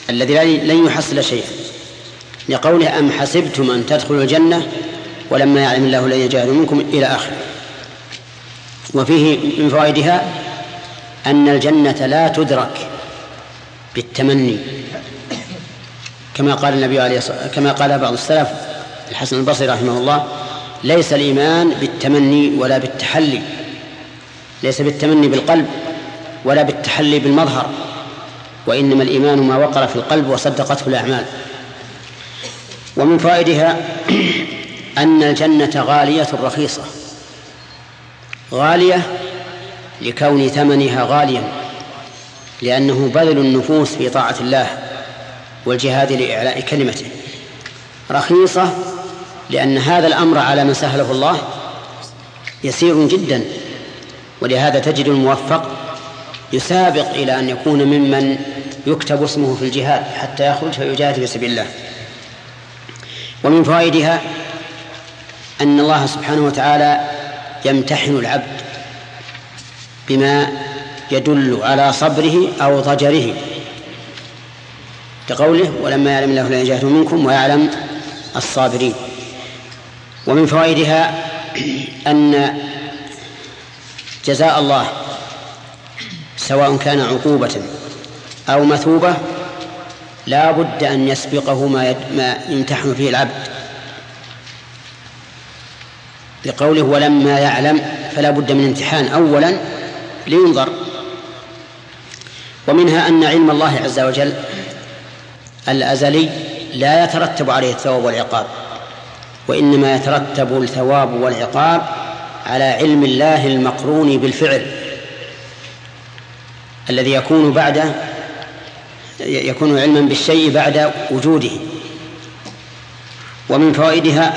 الذي لن يحصل شيئا. لقوله أم حسبتم أن تدخلوا الجنة ولما يعلم الله الذين جاهدوا منكم إلى آخره. وفيه من فوائدها أن الجنة لا تدرك بالتمني. كما قال النبي عليه الصلاة كما قال بعض السلف الحسن البصري رحمه الله ليس الإيمان بالتمني ولا بالتحلي. ليس بالتمني بالقلب ولا بالتحلي بالمظهر وإنما الإيمان ما وقر في القلب وصدقته الأعمال. ومن فوائدها أن الجنة غالية رخيصة. غالية لكون ثمنها غاليا لأنه بذل النفوس في طاعة الله والجهاد لإعلاء كلمته. رخيصة لأن هذا الأمر على من سهله الله يسير جدا ولهذا تجد الموفق يسابق إلى أن يكون ممن يكتب اسمه في الجهاد حتى يخرج فيجاهد في سبيل الله. ومن فوائدها أن الله سبحانه وتعالى يمتحن العبد بما يدل على صبره أو ضجره. كقوله ولما يعلم الله جاهدوا منكم ويعلم الصابرين ومن فوائدها أن جزاء الله سواء كان عقوبة أو مثوبة لا بد أن يسبقه ما, ما يمتحن فيه العبد. لقوله ولما يعلم فلا بد من امتحان أولا لينظر. ومنها أن علم الله عز وجل الأزلي لا يترتب عليه الثواب والعقاب. وإنما يترتب الثواب والعقاب على علم الله المقرون بالفعل. الذي يكون بعد يكون علما بالشيء بعد وجوده. ومن فوائدها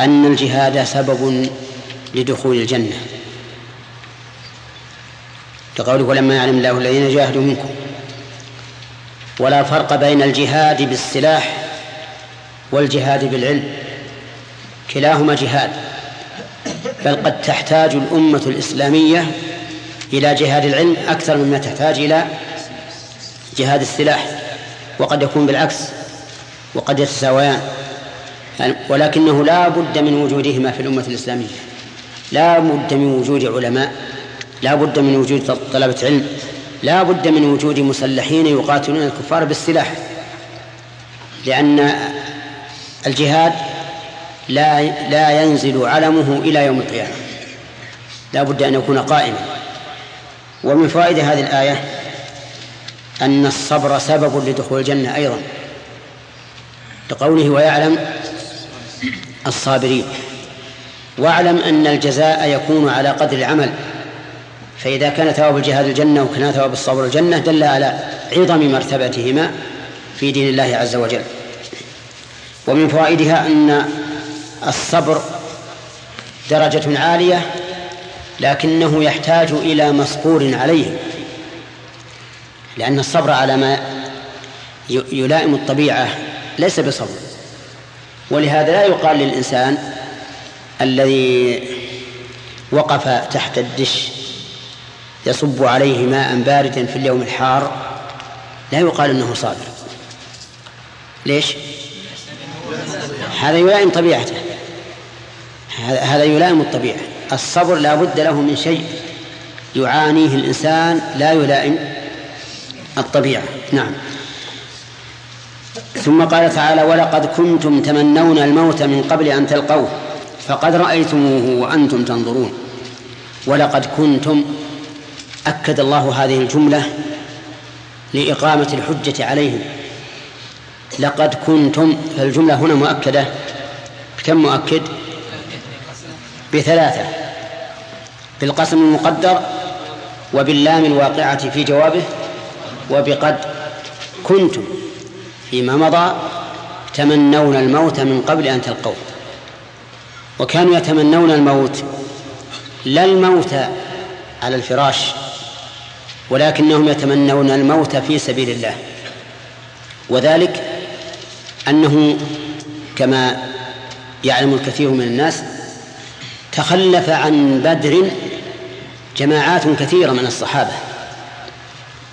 أن الجهاد سبب لدخول الجنة. لقوله ولما يعلم الله الذين جاهدوا منكم. ولا فرق بين الجهاد بالسلاح والجهاد بالعلم. كلاهما جهاد بل قد تحتاج الأمة الإسلامية إلى جهاد العلم أكثر مما تحتاج إلى جهاد السلاح وقد يكون بالعكس وقد يتساويان. ولكنه لا بد من وجودهما في الأمة الإسلامية. لا بد من وجود علماء لا بد من وجود طلبة علم لا بد من وجود مسلحين يقاتلون الكفار بالسلاح لأن الجهاد لا لا ينزل علمه إلى يوم القيامة. لا بد أن يكون قائما. ومن فوائد هذه الآية أن الصبر سبب لدخول الجنة أيضا لقوله ويعلم الصابرين. واعلم أن الجزاء يكون على قدر العمل فإذا كان ثواب الجهاد الجنة وكان ثواب الصبر الجنة دل على عظم مرتبتهما في دين الله عز وجل. ومن فوائدها أن الصبر درجة عالية لكنه يحتاج إلى مصبور عليه لأن الصبر على ما يلائم الطبيعة ليس بصبر. ولهذا لا يقال للإنسان الذي وقف تحت الدش يصب عليه ماء باردا في اليوم الحار لا يقال إنه صابر. ليش؟ هذا يلائم طبيعته. هذا يلائم الطبيعة. الصبر لا بد له من شيء يعانيه الإنسان لا يلائم الطبيعة. نعم. ثم قال تعالى ولقد كنتم تمنون الموت من قبل أن تلقوه فقد رأيتموه وأنتم تنظرون. ولقد كنتم أكد الله هذه الجملة لإقامة الحجة عليهم. لقد كنتم فالجملة هنا مؤكدة. كم مؤكد؟ بثلاثة. بالقسم المقدر وباللام الواقعة في جوابه وبقد كنتم فيما مضى تمنون الموت من قبل أن تلقوه. وكانوا يتمنون الموت لا الموت على الفراش ولكنهم يتمنون الموت في سبيل الله. وذلك أنه كما يعلم الكثير من الناس تخلف عن بدر جماعات كثيرة من الصحابة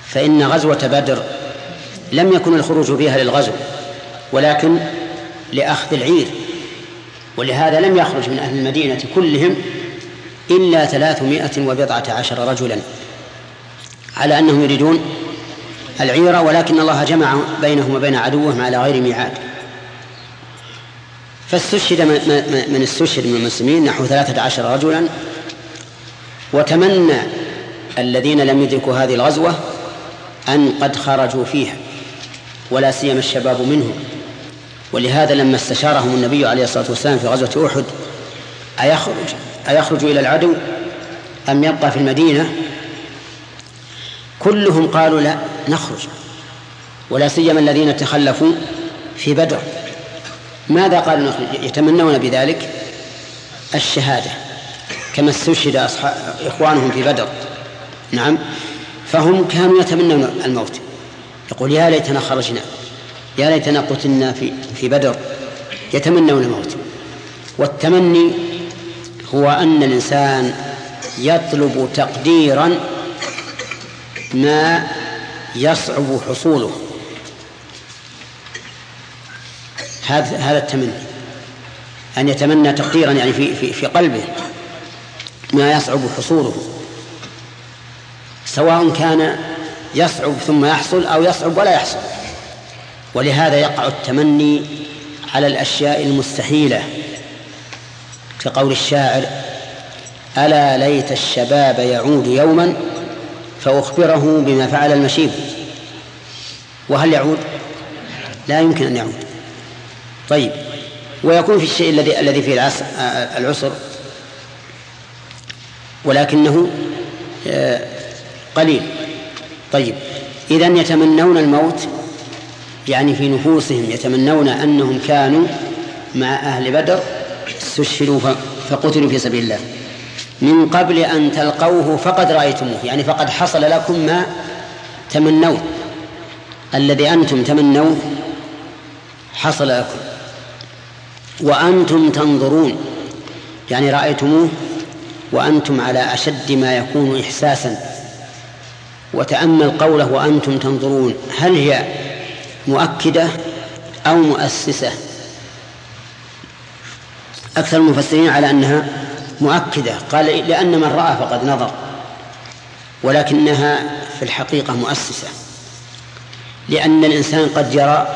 فإن غزوة بدر لم يكن الخروج فيها للغزو ولكن لأخذ العير ولهذا لم يخرج من أهل المدينة كلهم إلا ثلاثمائة وبضعة عشر رجلا على أنهم يريدون العيرة ولكن الله جمع بينهم وبين عدوهم على غير ميعاد. فاستشهد من استشهد من المسلمين نحو ثلاثة عشر رجلا وتمنى الذين لم يدركوا هذه الغزوة أن قد خرجوا فيها ولا سيما الشباب منهم. ولهذا لما استشارهم النبي عليه الصلاة والسلام في غزوة أحد أيخرج أيخرج إلى العدو أم يبقى في المدينة؟ كلهم قالوا لا نخرج. ولا سيما الذين تخلفوا في بدر. ماذا قالوا نخرج يتمنون بذلك الشهادة كما استشهد أصحاب إخوانهم في بدر. نعم. فهم كانوا يتمنون الموت. يقول يا ليتنا خرجنا يا ليتنا قتلنا في في بدر. يتمنون الموت. والتمني هو أن الإنسان يطلب تقديرا ما يصعب حصوله. هذا هذا التمني. أن يتمنى تقديرا يعني في في في قلبه ما يصعب حصوله. سواء كان يصعب ثم يحصل أو يصعب ولا يحصل. ولهذا يقع التمني على الأشياء المستحيلة. كقول الشاعر ألا ليت الشباب يعود يوما فأخبره بما فعل المشيب. وهل يعود؟ لا يمكن أن يعود. طيب. ويكون في الشيء الذي الذي فيه العسر, العسر. ولكنه قليل. طيب. إذا يتمنون الموت يعني في نفوسهم يتمنون أنهم كانوا مع أهل بدر استشهدوا فقتلوا في سبيل الله. من قبل أن تلقوه فقد رأيتموه يعني فقد حصل لكم ما تمنون الذي أنتم تمنوه حصل لكم. وأنتم تنظرون. يعني رأيتموه وأنتم على أشد ما يكون إحساسا. وتأمل قوله وأنتم تنظرون. هل هي مؤكدة أو مؤسسة؟ أكثر المفسرين على أنها مؤكدة. قال لأن من رأى فقد نظر ولكنها في الحقيقة مؤسسة. لأن الإنسان قد يرى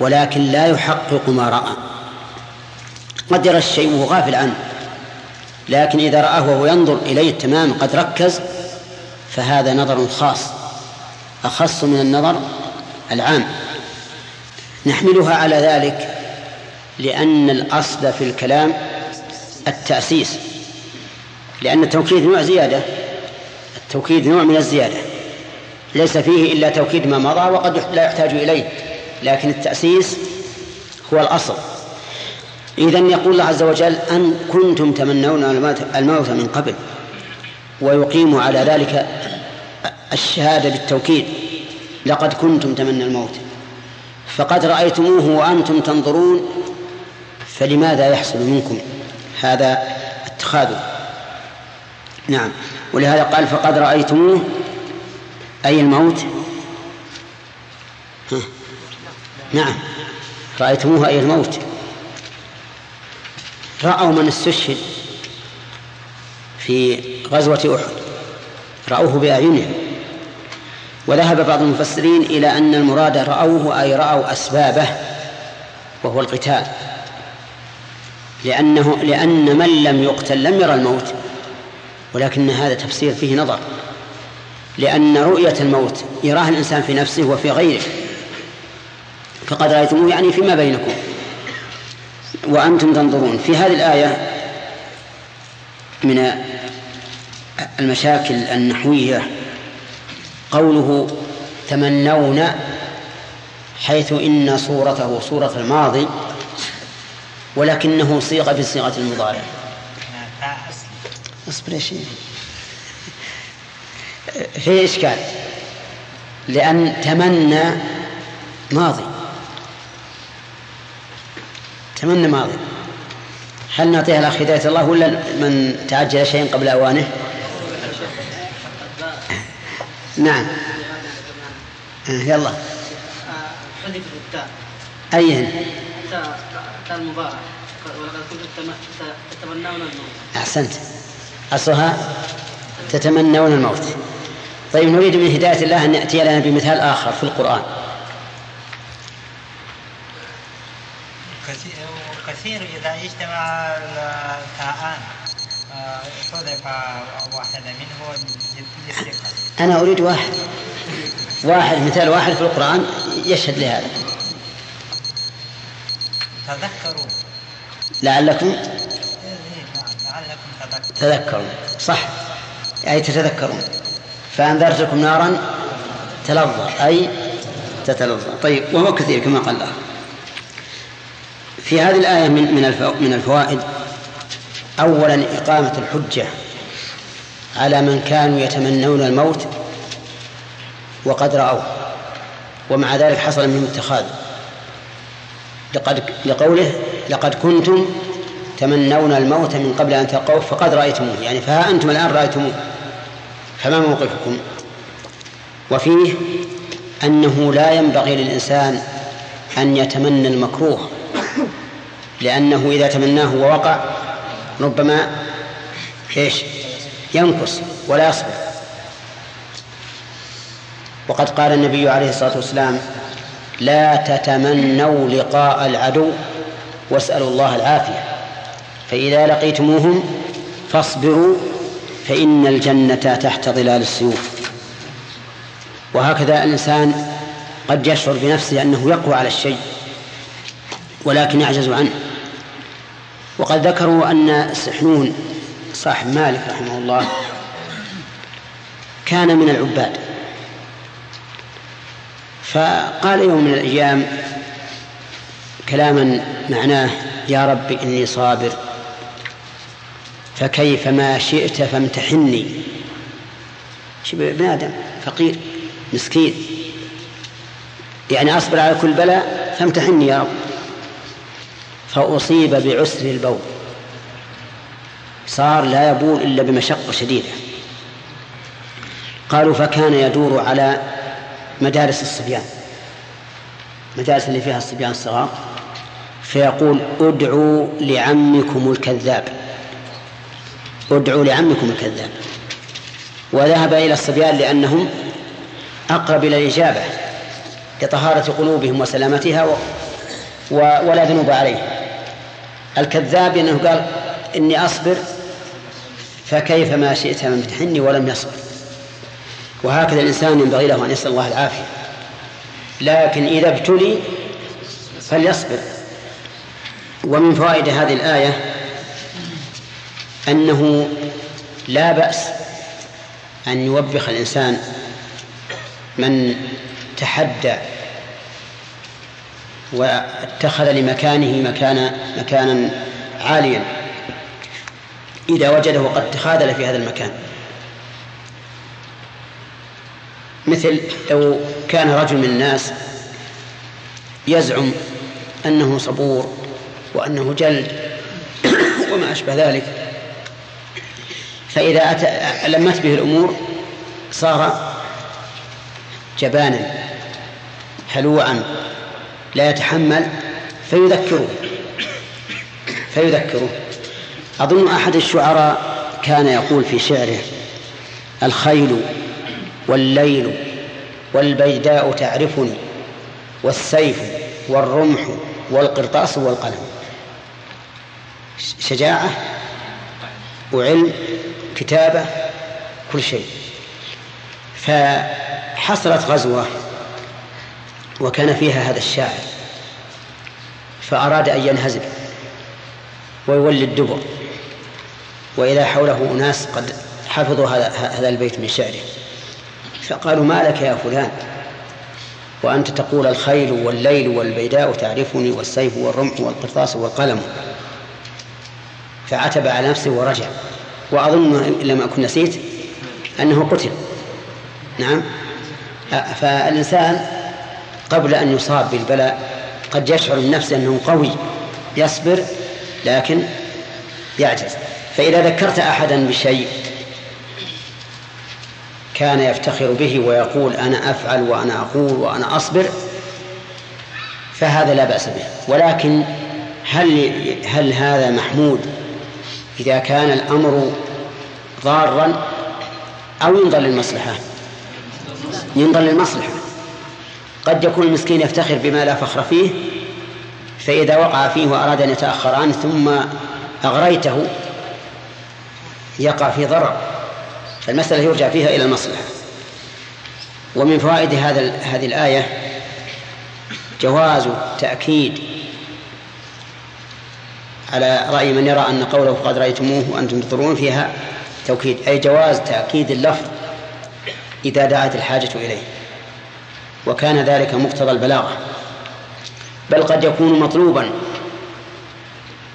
ولكن لا يحقق ما رأى. قد يرى الشيء وهو غافل عنه. لكن إذا رآه وهو ينظر إليه تماما قد ركز فهذا نظر خاص أخص من النظر العام. نحملها على ذلك لأن الأصل في الكلام التأسيس لأن التوكيد نوع زيادة التوكيد نوع من الزيادة. ليس فيه إلا توكيد ما مضى وقد لا يحتاج إليه لكن التأسيس هو الأصل. إذا يقول الله عز وجل أن كنتم تمنون الموت من قبل ويقيم على ذلك الشهادة بالتوكيد. لقد كنتم تمنى الموت فقد رأيتموه وأنتم تنظرون فلماذا يحصل منكم هذا اتخاذه نعم. ولهذا قال فقد رأيتموه أي الموت؟ ها. نعم. رأيتموه أي الموت؟ رأوا من استشهد في غزوة أحد. رأوه بأعينهم. وذهب بعض المفسرين إلى أن المراد رأوه أي رأوا أسبابه وهو القتال. لأنه لأن من لم يقتل لم يرى الموت. ولكن هذا تفسير فيه نظر. لأن رؤية الموت يراه الإنسان في نفسه وفي غيره. فقد رأيتموه يعني فيما بينكم. وأنتم تنظرون. في هذه الآية من المشاكل النحوية قوله تمنون حيث إن صورته صورة الماضي ولكنه صيغ بصيغة المضارع. اصبر يا شيخ في إشكال. لأن تمنى ماضي. تمنى ماضي. هل نعطيها الأخ هداية الله ولا من تعجل شيئا قبل أوانه؟ نعم. يلا. حذف التاء أيهن تاء تاء المضارع ولقد كنتم تتمنون الموت أحسنت. أصلها تتمنون الموت. طيب نريد من هداية الله أن يأتي لنا بمثال آخر في القرآن. كثير إذا اجتمع التاءان حذف واحدة منه للثقة. أنا أريد واحد واحد مثال واحد في القرآن يشهد لهذا تذكروا لعلكم؟ إيه، نعم لعلكم تذكروا صح. أي تتذكرون. فأنذرتكم نارا تلظى أي تتلظى. طيب وهو كثير كما قال الله في هذه الآية من من الفوائد أولا إقامة الحجة على من كانوا يتمنون الموت وقد رأوه ومع ذلك حصل منهم اتخاذ لقد لقوله لقد كنتم تمنون الموت من قبل أن تلقوه فقد رأيتموه يعني فها أنتم الآن رأيتموه فما موقفكم؟ وفيه أنه لا ينبغي للإنسان أن يتمنى المكروه لأنه إذا تمناه ووقع ربما إيش؟ ينقص ولا يصبر. وقد قال النبي عليه الصلاة والسلام لا تتمنوا لقاء العدو واسألوا الله العافية. فإذا لقيتموهم فاصبروا فإن الجنة تحت ظلال السيوف. وهكذا الإنسان قد يشعر بنفسه أنه يقوى على الشيء ولكن يعجز عنه. وقد ذكروا أن سحنون صاحب مالك رحمه الله كان من العباد. فقال يوم من الأيام كلاما معناه يا رب إني صابر فكيف ما شئت فامتحني ابن آدم فقير مسكين. يعني أصبر على كل بلاء فامتحني يا رب. فأصيب بعسر البول. صار لا يبول إلا بمشقة شديدة. قالوا فكان يدور على مدارس الصبيان. مدارس اللي فيها الصبيان الصغار. فيقول ادعوا لعمكم الكذاب. ادعوا لعمكم الكذاب. وذهب إلى الصبيان لأنهم أقرب إلى الإجابة لطهارة قلوبهم وسلامتها و... و... ولا ذنوب عليه الكذاب لأنه قال إني أصبر فكيف ما شئت من امتحني ولم يصبر. وهكذا الإنسان ينبغي له أن يسأل الله العافية. لكن إذا ابتلي فليصبر. ومن فوائد هذه الآية أنه لا بأس أن يوبخ الإنسان من تحدى واتخذ لمكانه مكان مكانا عاليا. إذا وجده قد تخاذل في هذا المكان. مثل لو كان رجل من الناس يزعم أنه صبور وأنه جلد وما أشبه ذلك. فإذا أتى لمت به الأمور صار جبانا هلوعا. لا يتحمل فيذكره فيذكره أظن أحد الشعراء كان يقول في شعره الخيل والليل والبيداء تعرفني والسيف والرمح والقرطاس والقلم. شجاعة وعلم كتابة كل شيء. فحصلت غزوة وكان فيها هذا الشاعر فأراد أن ينهزم ويولي الدبر وإذا حوله أناس قد حفظوا هذا هذا البيت من شعره. فقالوا ما لك يا فلان؟ وأنت تقول الخيل والليل والبيداء تعرفني والسيف والرمح والقرطاس والقلم. فعتب على نفسه ورجع. وأظن لم أكن نسيت أنه قتل. نعم. فالإنسان قبل أن يصاب بالبلاء. قد يشعر النفس أنه قوي يصبر لكن يعجز. فإذا ذكرت أحدا بشيء كان يفتخر به ويقول أنا أفعل وأنا أقول وأنا أصبر فهذا لا بأس به. ولكن هل هل هذا محمود إذا كان الأمر ضارا أو ينظر للمصلحة؟ ينظر للمصلحة. قد يكون المسكين يفتخر بما لا فخر فيه فإذا وقع فيه وأراد أن يتأخر عنه ثم أغريته يقع في ضرر فالمسألة يرجع فيها إلى المصلحة. ومن فوائد هذا هذه الآية جواز تأكيد على رأي من يرى أن قوله قد رأيتموه وأنتم تنظرون فيها توكيد أي جواز تأكيد اللفظ إذا دعت الحاجة إليه. وكان ذلك مقتضى البلاغة. بل قد يكون مطلوبا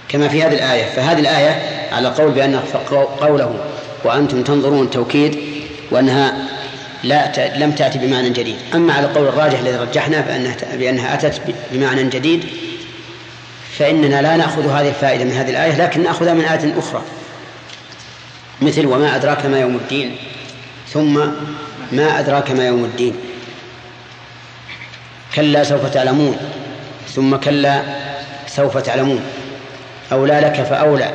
كما في هذه الآية. فهذه الآية على قول بأن قوله وأنتم تنظرون توكيد وأنها لا لم تأتي بمعنى جديد. أما على القول الراجح الذي رجحنا بأنها, بأنها أتت بمعنى جديد فإننا لا نأخذ هذه الفائدة من هذه الآية لكن نأخذها من آية أخرى. مثل وما أدراك ما يوم الدين ثم ما أدراك ما يوم الدين. كلا سوف تعلمون ثم كلا سوف تعلمون. أولى لك فأولى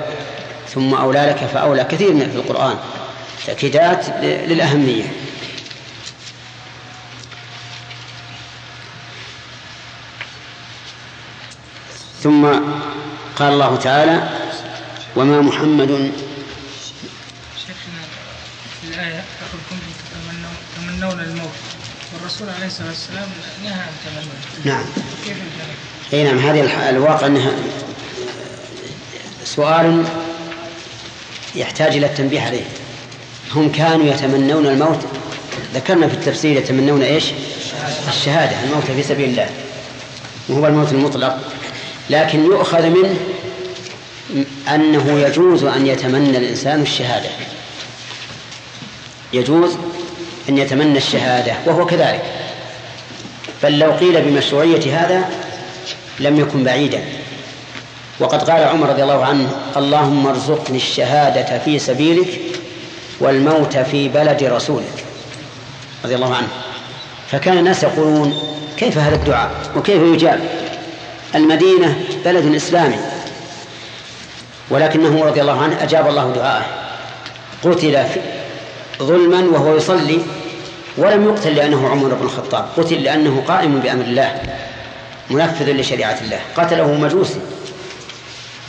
ثم أولى لك فأولى. كثير من في القرآن. تأكيدات للأهمية. ثم قال الله تعالى وما محمد شيخنا في الآية يقول كنتم تمنون الموت والرسول عليه الصلاة والسلام نهى عن تمنى نعم. كيف أي نعم هذه الواقع أنها سؤال يحتاج إلى التنبيه عليه. هم كانوا يتمنون الموت ذكرنا في التفسير يتمنون إيش؟ الشهادة الموت في سبيل الله. وهو الموت المطلق. لكن يؤخذ منه أنه يجوز أن يتمنى الإنسان الشهادة. يجوز أن يتمنى الشهادة وهو كذلك. بل لو قيل بمشروعية هذا لم يكن بعيدا. وقد قال عمر رضي الله عنه اللهم ارزقني الشهادة في سبيلك والموت في بلد رسولك. رضي الله عنه. فكان الناس يقولون كيف هذا الدعاء؟ وكيف يجاب؟ المدينة بلد إسلامي. ولكنه رضي الله عنه أجاب الله دعاءه. قتل ظلما وهو يصلي ولم يقتل لأنه عمر بن الخطاب قتل لأنه قائم بأمر الله منفذ لشريعة الله قتله مجوسي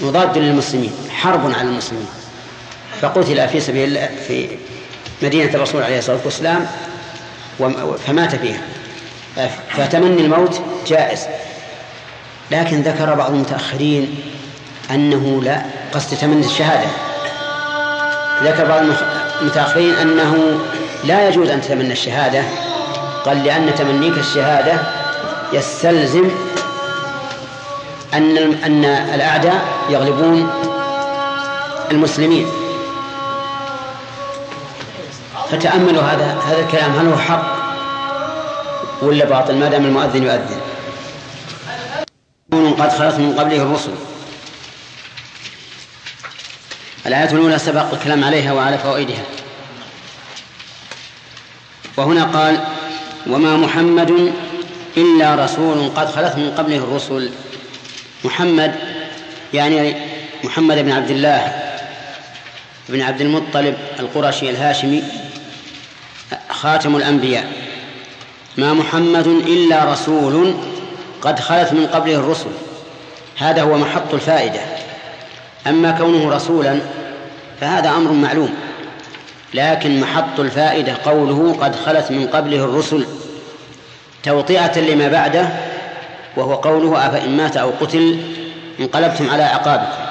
مضاد للمسلمين حرب على المسلمين. فقتل في سبيل الله في مدينة الرسول عليه الصلاة والسلام فمات فيها. فتمني الموت جائز. لكن ذكر بعض المتأخرين أنه لا قصد تمني الشهادة. ذكر بعض المتأخرين أنه لا يجوز أن تتمنى الشهادة. قال لأن تمنيك الشهادة يستلزم أن أن الأعداء يغلبون المسلمين. فتأملوا هذا هذا الكلام هل هو حق ولا باطل؟ ما دام المؤذن يؤذن. قد خلت من قبله الرسل. الآية الأولى سبق الكلام عليها وعلى فوائدها. وهنا قال وما محمد إلا رسول قد خلت من قبله الرسل. محمد يعني محمد بن عبد الله بن عبد المطلب القرشي الهاشمي خاتم الأنبياء. ما محمد إلا رسول قد خلت من قبله الرسل. هذا هو محط الفائدة. أما كونه رسولا فهذا أمر معلوم. لكن محط الفائدة قوله قد خلت من قبله الرسل توطئة لما بعده وهو قوله أفإن مات أو قتل انقلبتم على أعقابكم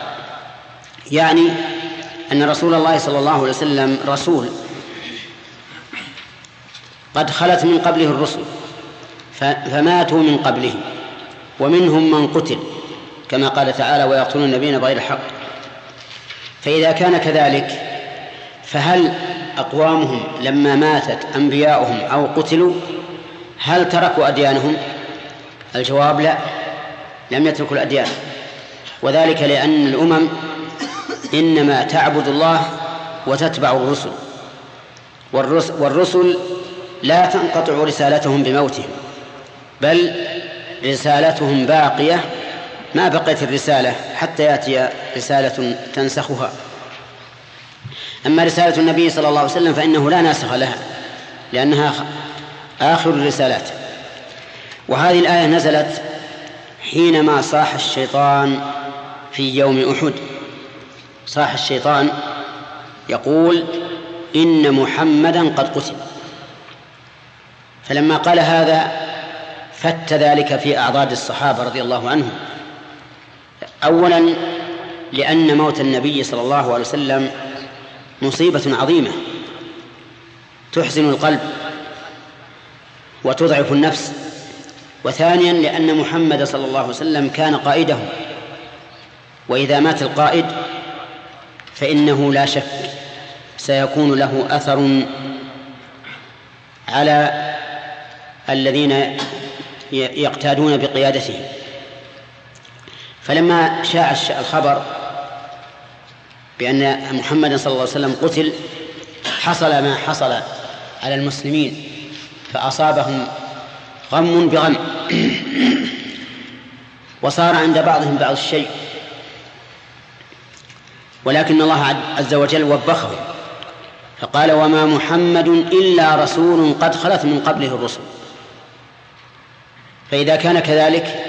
يعني أن رسول الله صلى الله عليه وسلم رسول قد خلت من قبله الرسل فماتوا من قبله ومنهم من قتل كما قال تعالى ويقتلون النبيين بغير حق فإذا كان كذلك فهل أقوامهم لما ماتت أنبياؤهم أو قتلوا هل تركوا أديانهم؟ الجواب لا لم يتركوا الأديان. وذلك لأن الأمم إنما تعبد الله وتتبع الرسل. والرسل لا تنقطع رسالتهم بموتهم بل رسالتهم باقية. ما بقيت الرسالة حتى يأتي رسالة تنسخها. أما رسالة النبي صلى الله عليه وسلم فإنه لا ناسخ لها لأنها آخر الرسالات. وهذه الآية نزلت حينما صاح الشيطان في يوم أحد. صاح الشيطان يقول إن محمدا قد قتل. فلما قال هذا فت ذلك في أعضاد الصحابة رضي الله عنهم. أولا لأن موت النبي صلى الله عليه وسلم مصيبة عظيمة. تحزن القلب وتضعف النفس. وثانيا لأن محمد صلى الله عليه وسلم كان قائده. وإذا مات القائد فإنه لا شك سيكون له أثر على الذين يقتادون بقيادته. فلما شاع الخبر بأن محمد صلى الله عليه وسلم قتل حصل ما حصل على المسلمين فأصابهم غم بغم. وصار عند بعضهم بعض الشيء. ولكن الله عز وجل وبخه فقال وما محمد إلا رسول قد خلت من قبله الرسل. فإذا كان كذلك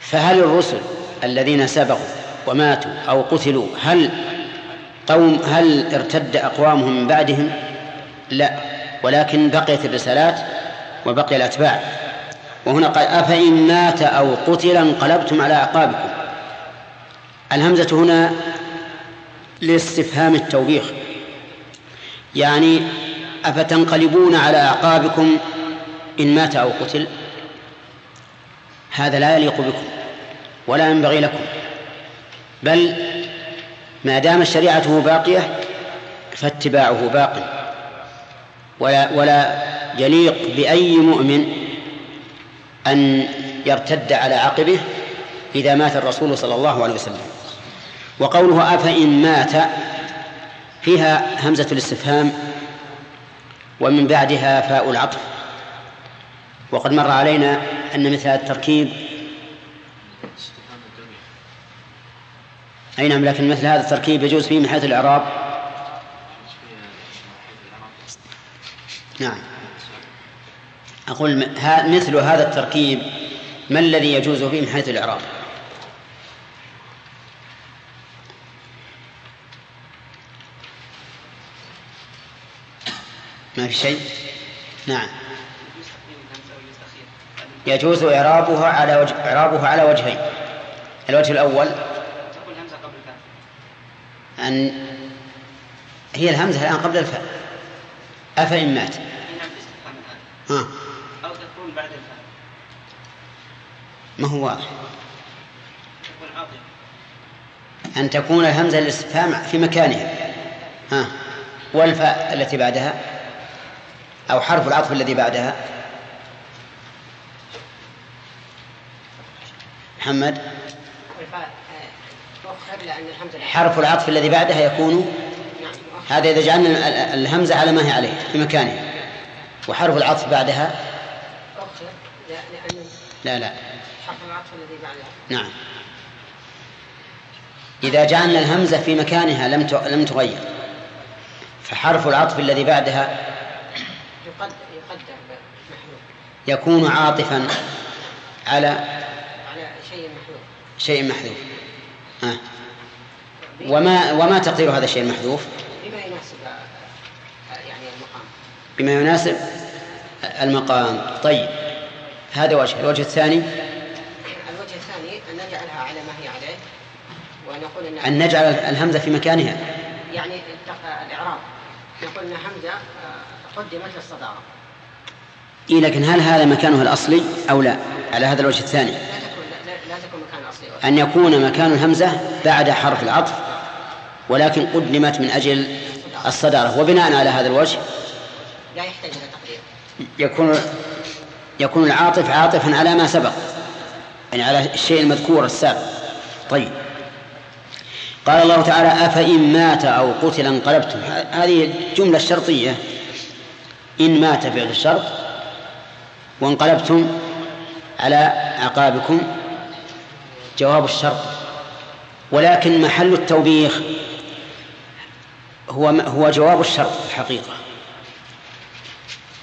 فهل الرسل الذين سبقوا وماتوا أو قتلوا هل قوم هل ارتد أقوامهم من بعدهم؟ لا ولكن بقيت الرسالات وبقي الأتباع. وهنا قال أفإن مات أو قتل انقلبتم على أعقابكم. الهمزة هنا لاستفهام التوبيخ. يعني أفتنقلبون على أعقابكم إن مات أو قتل؟ هذا لا يليق بكم ولا ينبغي لكم. بل ما دامت شريعته باقية فاتباعه باق ولا ولا يليق بأي مؤمن أن يرتد على عقبه إذا مات الرسول صلى الله عليه وسلم. وقوله أفإن مات فيها همزة الاستفهام ومن بعدها فاء العطف. وقد مر علينا أن مثل التركيب أي نعم لكن مثل هذا التركيب يجوز فيه من حيث الإعراب. نعم. أقول مثل هذا التركيب ما الذي يجوز فيه من حيث الإعراب؟ ما في شيء؟ نعم. يجوز إعرابها على وجه إعرابها على وجهين. الوجه الأول تقول الهمزة قبل الفاء أن هي الهمزة الآن قبل الفاء. أفإن مات. ها. أو تكون بعد الفاء. ما هو واضح؟ أن تكون الهمزة الاستفهام في مكانها. ها. والفاء التي بعدها. أو حرف العطف الذي بعدها. محمد. الحمزة حرف العطف الذي بعدها يكون هذا إذا جعلنا ال- الهمزة على ما هي عليه في مكانها وحرف العطف بعدها؟ لا لا حرف العطف الذي بعدها. نعم. إذا جعلنا الهمزة في مكانها لم لم تغير. فحرف العطف الذي بعدها؟ يكون عاطفا على على شيء محذوف شيء محذوف. ها. وما وما تقدير هذا الشيء المحذوف؟ بما يناسب يعني المقام. بما يناسب المقام. طيب هذا وجه. الوجه الثاني؟ الوجه الثاني أن نجعلها على ما هي عليه ونقول أن أن نجعل الهمزة في مكانها. يعني الإعراب. نقول أن حمزة آه، قدمت للصدارة. إيه لكن هل هذا مكانه الأصلي أو لا؟ على هذا الوجه الثاني لا تكون لا, لا تكون مكان أصلي أن يكون مكان الهمزة بعد حرف العطف ولكن قدمت من أجل الصدارة. وبناء على هذا الوجه لا يحتاج إلى يكون يكون العاطف عاطفا على ما سبق يعني على الشيء المذكور السابق. طيب. قال الله تعالى أفإن مات أو قتل انقلبتم. هذه جملة شرطية إن مات فعل الشرط وانقلبتم على أعقابكم جواب الشرط. ولكن محل التوبيخ هو هو جواب الشرط في الحقيقة.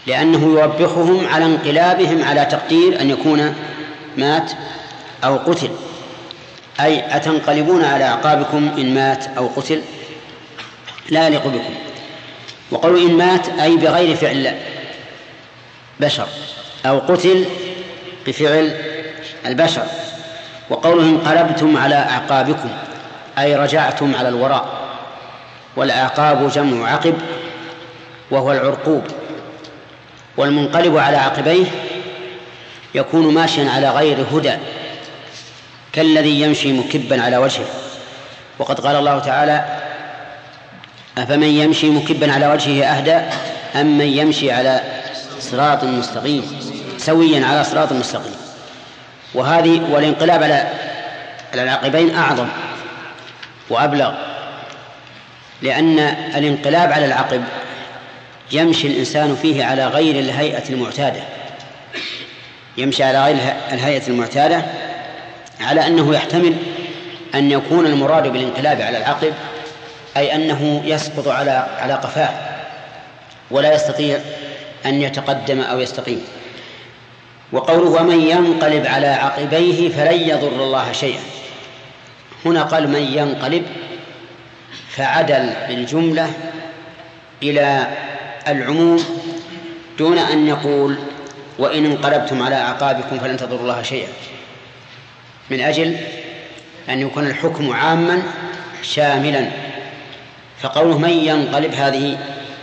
لأنه يوبخهم على انقلابهم على تقدير أن يكون مات أو قتل. أي أتنقلبون على أعقابكم إن مات أو قتل؟ لا يليق بكم. وقالوا إن مات أي بغير فعل بشر أو قتل بفعل البشر. وقوله انقلبتم على أعقابكم أي رجعتم على الوراء. والأعقاب جمع عقب وهو العرقوب. والمنقلب على عقبيه يكون ماشيا على غير هدى كالذي يمشي مكبا على وجهه. وقد قال الله تعالى أفمن يمشي مكبا على وجهه أهدى أم من يمشي على صراط مستقيم سويا على صراط مستقيم. وهذه والانقلاب على على العقبين أعظم وأبلغ لأن الانقلاب على العقب يمشي الإنسان فيه على غير الهيئة المعتادة. يمشي على غير الهيئة المعتادة على أنه يحتمل أن يكون المراد بالانقلاب على العقب أي أنه يسقط على على قفاه ولا يستطيع أن يتقدم أو يستقيم. وقوله ومن ينقلب على عقبيه فلن يضر الله شيئا. هنا قال من ينقلب فعدل بالجملة إلى العموم دون أن يقول وإن انقلبتم على أعقابكم فلن تضروا الله شيئا. من أجل أن يكون الحكم عاما شاملا. فقوله من ينقلب هذه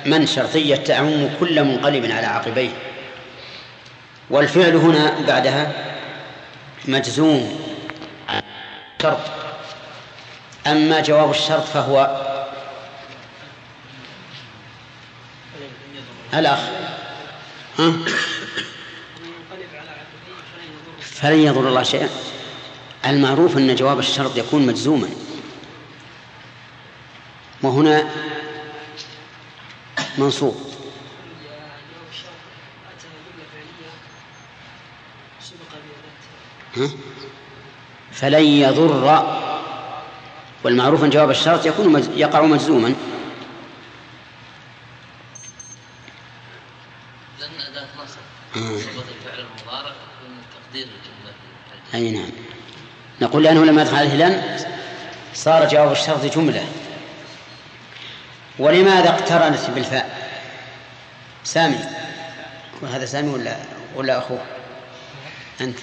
من شرطية تعم كل منقلب على عقبيه. والفعل هنا بعدها مجزوم. شرط. أما جواب الشرط فهو الأخ. ها؟ فلن يضر الله شيئا. المعروف أن جواب الشرط يكون مجزوما. وهنا منصوب ها؟ فلن يضر والمعروف أن جواب الشرط يكون مج... يقع مجزوما. لأن أداة نصب آه. صفة الفعل المضارع من تقدير الجملة أي نعم. نقول لأنه لما يدخل عليه لن صار جواب الشرط جملة. ولماذا اقترنت بالفاء؟ سامي. وهذا سامي ولا ولا أخوه؟ أنت.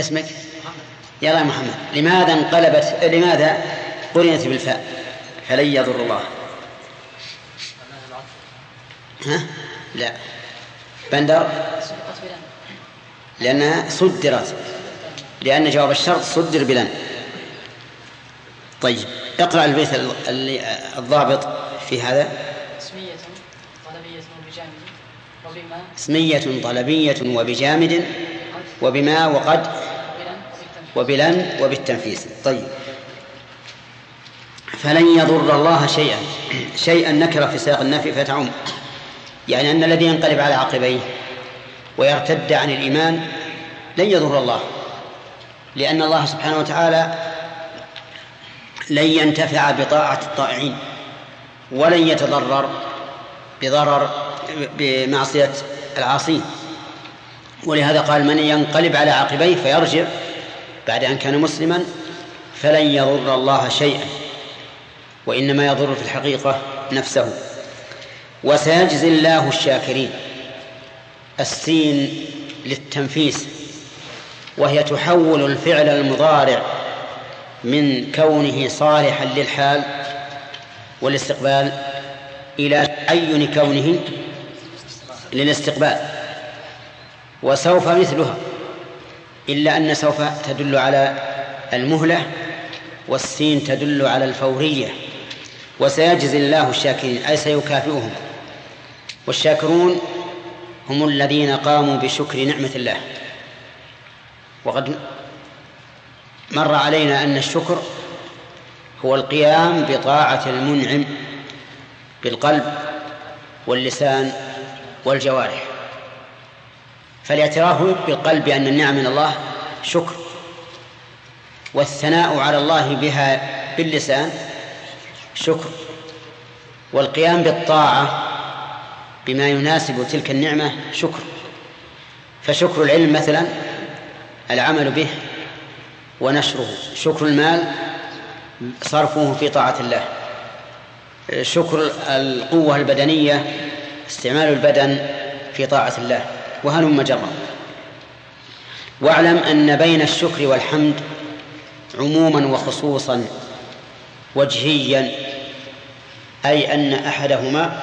اسمك؟ يلا يا محمد. لماذا انقلبت لماذا قرنت بالفاء؟ فلن يضر الله. ها؟ لا. بندر؟ لأنها صدرت. لأن جواب الشرط صدر بلن. طيب. اقرأ البيت اللي الضابط في هذا. اسمية طلبية وبجامد وبما اسمية طلبية وبجامد. وبما وقد وبلن وبالتنفيس طيب. فلن يضر الله شيئا. شيئا نكرة في سياق النفي فتعم يعني أن الذي ينقلب على عقبيه ويرتد عن الإيمان لن يضر الله. لأن الله سبحانه وتعالى لن ينتفع بطاعة الطائعين ولن يتضرر بضرر بمعصية العاصين. ولهذا قال من ينقلب على عقبيه فيرجع بعد أن كان مسلما فلن يضر الله شيئا وإنما يضر في الحقيقة نفسه. وسيجزي الله الشاكرين. السين للتنفيس وهي تحول الفعل المضارع من كونه صالحا للحال والاستقبال إلى عين كونه للاستقبال وسوف مثلها. إلا أن سوف تدل على المهلة والسين تدل على الفورية وسيجزي الله الشاكرين أي سيكافئهم. والشاكرون هم الذين قاموا بشكر نعمة الله. وقد مر علينا أن الشكر هو القيام بطاعة المنعم بالقلب واللسان والجوارح. فالاعتراف بالقلب بأن النعم من الله شكر. والثناء على الله بها باللسان شكر. والقيام بالطاعة بما يناسب تلك النعمة شكر. فشكر العلم مثلا العمل به ونشره. شكر المال صرفه في طاعة الله. شكر القوة البدنية استعمال البدن في طاعة الله. وهلم جرا واعلم أن بين الشكر والحمد عموما وخصوصا وجهيا أي أن أحدهما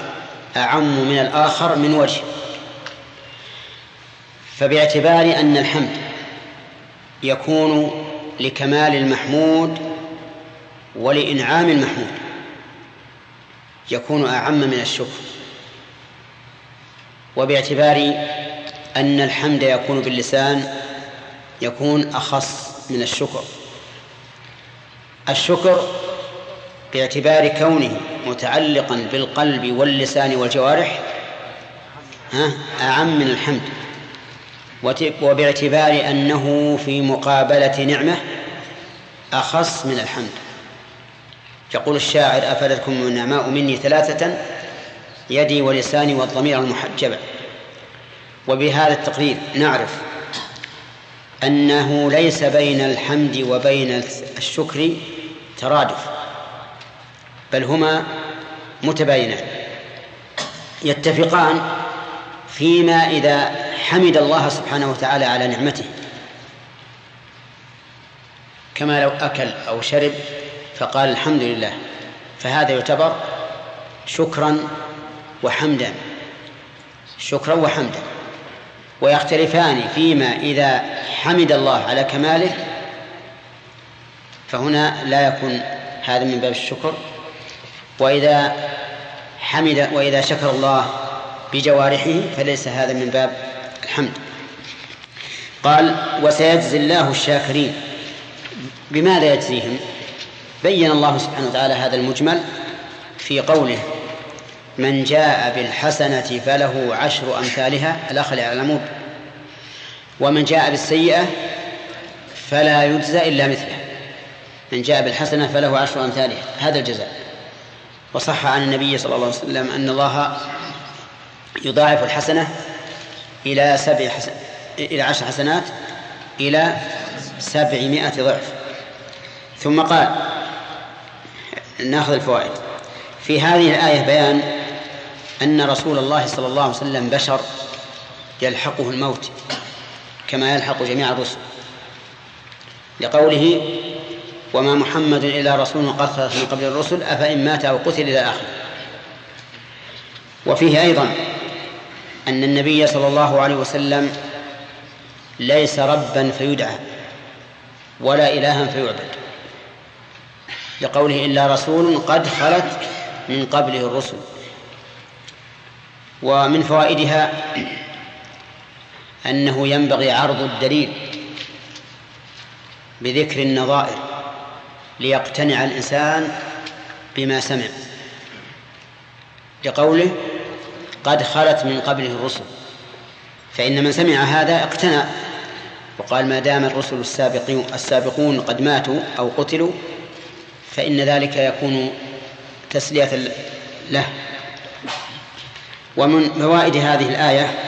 أعم من الآخر من وجه. فباعتبار أن الحمد يكون لكمال المحمود ولإنعام المحمود يكون أعم من الشكر. وباعتبار أن الحمد يكون باللسان يكون أخص من الشكر. الشكر باعتبار كونه متعلقا بالقلب واللسان والجوارح ها أعم من الحمد. وباعتبار أنه في مقابلة نعمة أخص من الحمد. يقول الشاعر أفادتكم النعماء مني ثلاثة يدي ولساني والضمير المحجبة وبهذا التقرير نعرف أنه ليس بين الحمد وبين الشكر ترادف بل هما متباينان. يتفقان فيما إذا حمد الله سبحانه وتعالى على نعمته. كما لو أكل أو شرب فقال الحمد لله. فهذا يعتبر شكرا وحمدا. شكرا وحمدا. ويختلفان فيما إذا حمد الله على كماله فهنا لا يكون هذا من باب الشكر. وإذا حمد وإذا شكر الله بجوارحه فليس هذا من باب الحمد. قال وسيجزي الله الشاكرين. بماذا يجزيهم؟ بين الله سبحانه وتعالى هذا المجمل في قوله من جاء بالحسنة فله عشر أمثالها الأخ يعلمون ومن جاء بالسيئة فلا يجزى إلا مثلها من جاء بالحسنة فله عشر أمثالها هذا الجزاء. وصح عن النبي صلى الله عليه وسلم أن الله يضاعف الحسنة إلى سبع حسن إلى عشر حسنات إلى سبعمائة ضعف. ثم قال ناخذ الفوائد. في هذه الآية بيان أن رسول الله صلى الله عليه وسلم بشر يلحقه الموت كما يلحق جميع الرسل. لقوله وما محمد إلا رسول قد خلت من قبل الرسل أفإن مات أو قتل إلى آخره. وفيه أيضا أن النبي صلى الله عليه وسلم ليس ربا فيدعى ولا إلها فيعبد. لقوله إلا رسول قد خلت من قبله الرسل. ومن فوائدها أنه ينبغي عرض الدليل بذكر النظائر ليقتنع الإنسان بما سمع لقوله قد خلت من قبله الرسل فإن من سمع هذا اقتنع وقال ما دام الرسل السابقون السابقون قد ماتوا أو قتلوا فإن ذلك يكون تسلية له. ومن فوائد هذه الآية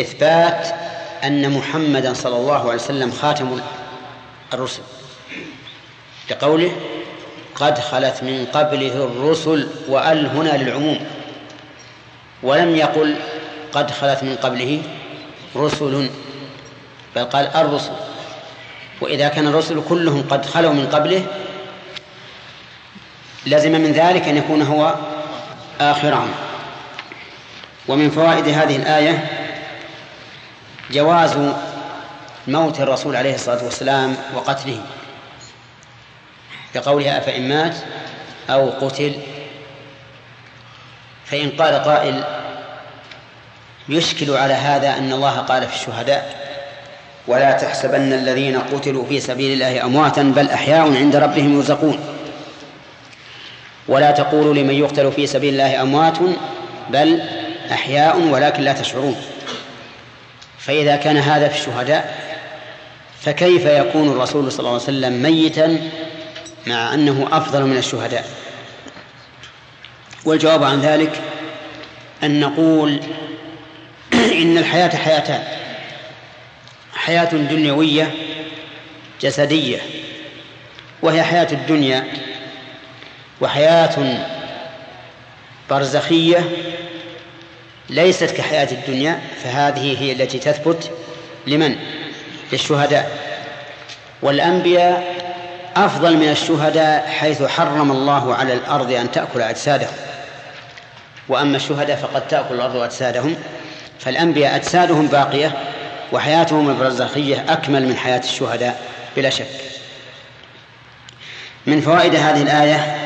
إثبات أن محمدا صلى الله عليه وسلم خاتم الرسل لقوله قد خلت من قبله الرسل وأل هنا للعموم ولم يقل قد خلت من قبله رسل بل قال الرسل وإذا كان الرسل كلهم قد خلوا من قبله لزم من ذلك أن يكون هو آخرهم. ومن فوائد هذه الآية جواز موت الرسول عليه الصلاة والسلام وقتله كقولها أفإن مات أو قتل فإن قال قائل يشكل على هذا أن الله قال في الشهداء ولا تحسبن الذين قتلوا في سبيل الله أمواتا بل أحياء عند ربهم يرزقون ولا تقولوا لمن يقتل في سبيل الله أموات بل أحياء ولكن لا تشعرون. فإذا كان هذا في الشهداء فكيف يكون الرسول صلى الله عليه وسلم ميتا مع أنه أفضل من الشهداء؟ والجواب عن ذلك أن نقول إن الحياة حياتان. حياة دنيوية جسدية وهي حياة الدنيا وحياة برزخية ليست كحياة الدنيا فهذه هي التي تثبت لمن؟ للشهداء. والأنبياء أفضل من الشهداء حيث حرم الله على الأرض أن تأكل أجسادهم. وأما الشهداء فقد تأكل الأرض أجسادهم. فالأنبياء أجسادهم باقية وحياتهم البرزخية أكمل من حياة الشهداء بلا شك. من فوائد هذه الآية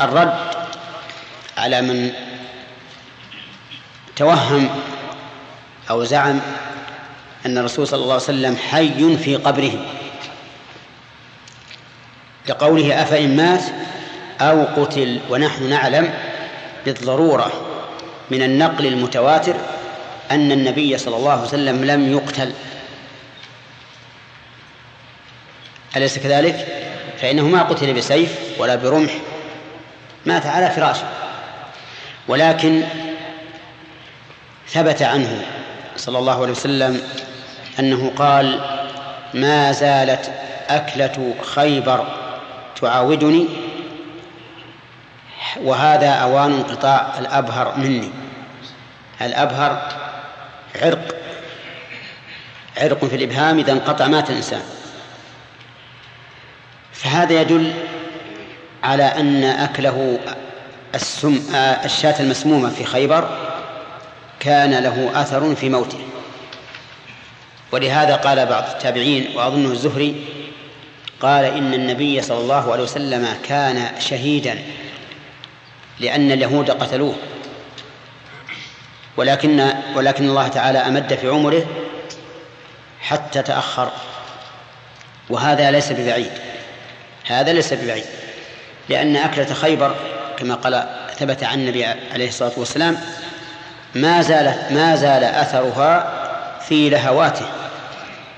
الرد على من توهم أو زعم أن الرسول صلى الله عليه وسلم حي في قبره. لقوله أفإن مات أو قتل ونحن نعلم بالضرورة من النقل المتواتر أن النبي صلى الله عليه وسلم لم يقتل. أليس كذلك؟ فإنه ما قتل بسيف ولا برمح مات على فراشه. ولكن ثبت عنه صلى الله عليه وسلم أنه قال ما زالت أكلة خيبر تعاودني وهذا أوان انقطاع الأبهر مني. الأبهر عرق عرق في الإبهام إذا انقطع مات الإنسان فهذا يدل على أن أكله السم الشاة المسمومة في خيبر كان له أثر في موته. ولهذا قال بعض التابعين وأظنه الزهري قال إن النبي صلى الله عليه وسلم كان شهيدا لأن اليهود قتلوه. ولكن ولكن الله تعالى أمد في عمره حتى تأخر. وهذا ليس ببعيد. هذا ليس ببعيد. لأن أكلة خيبر كما قال ثبت عن النبي عليه الصلاة والسلام ما زال ما زال أثرها في لهواته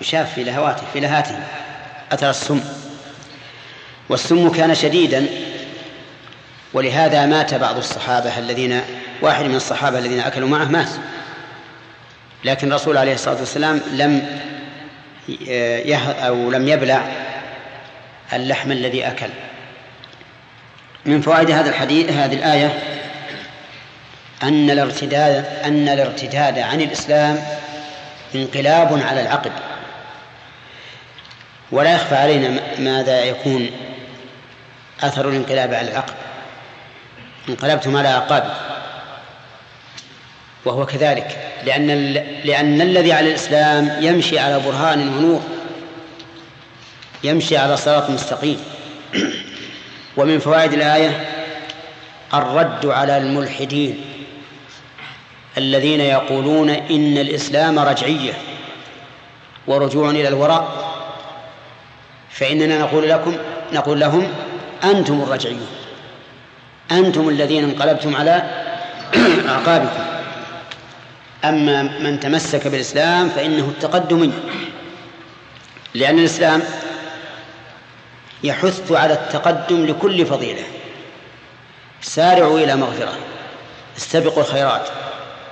يشاف في لهواته في لهاته أثر السم. والسم كان شديدا ولهذا مات بعض الصحابة الذين واحد من الصحابة الذين أكلوا معه مات. لكن الرسول عليه الصلاة والسلام لم يه أو لم يبلع اللحم الذي أكل. من فوائد هذا الحديث هذه الآية أن الارتداد أن الارتداد عن الإسلام انقلاب على العقب ولا يخفى علينا ماذا يكون أثر الانقلاب على العقب انقلبتم على أعقابكم وهو كذلك. لأن لأن الذي على الإسلام يمشي على برهان ونور يمشي على صراط مستقيم. ومن فوائد الآية الرد على الملحدين الذين يقولون إن الإسلام رجعية ورجوع إلى الوراء فإننا نقول لكم نقول لهم أنتم الرجعيون أنتم الذين انقلبتم على أعقابكم. أما من تمسك بالإسلام فإنه التقدمي لأن الإسلام يحث على التقدم لكل فضيلة. سارعوا إلى مغفرة. استبقوا الخيرات.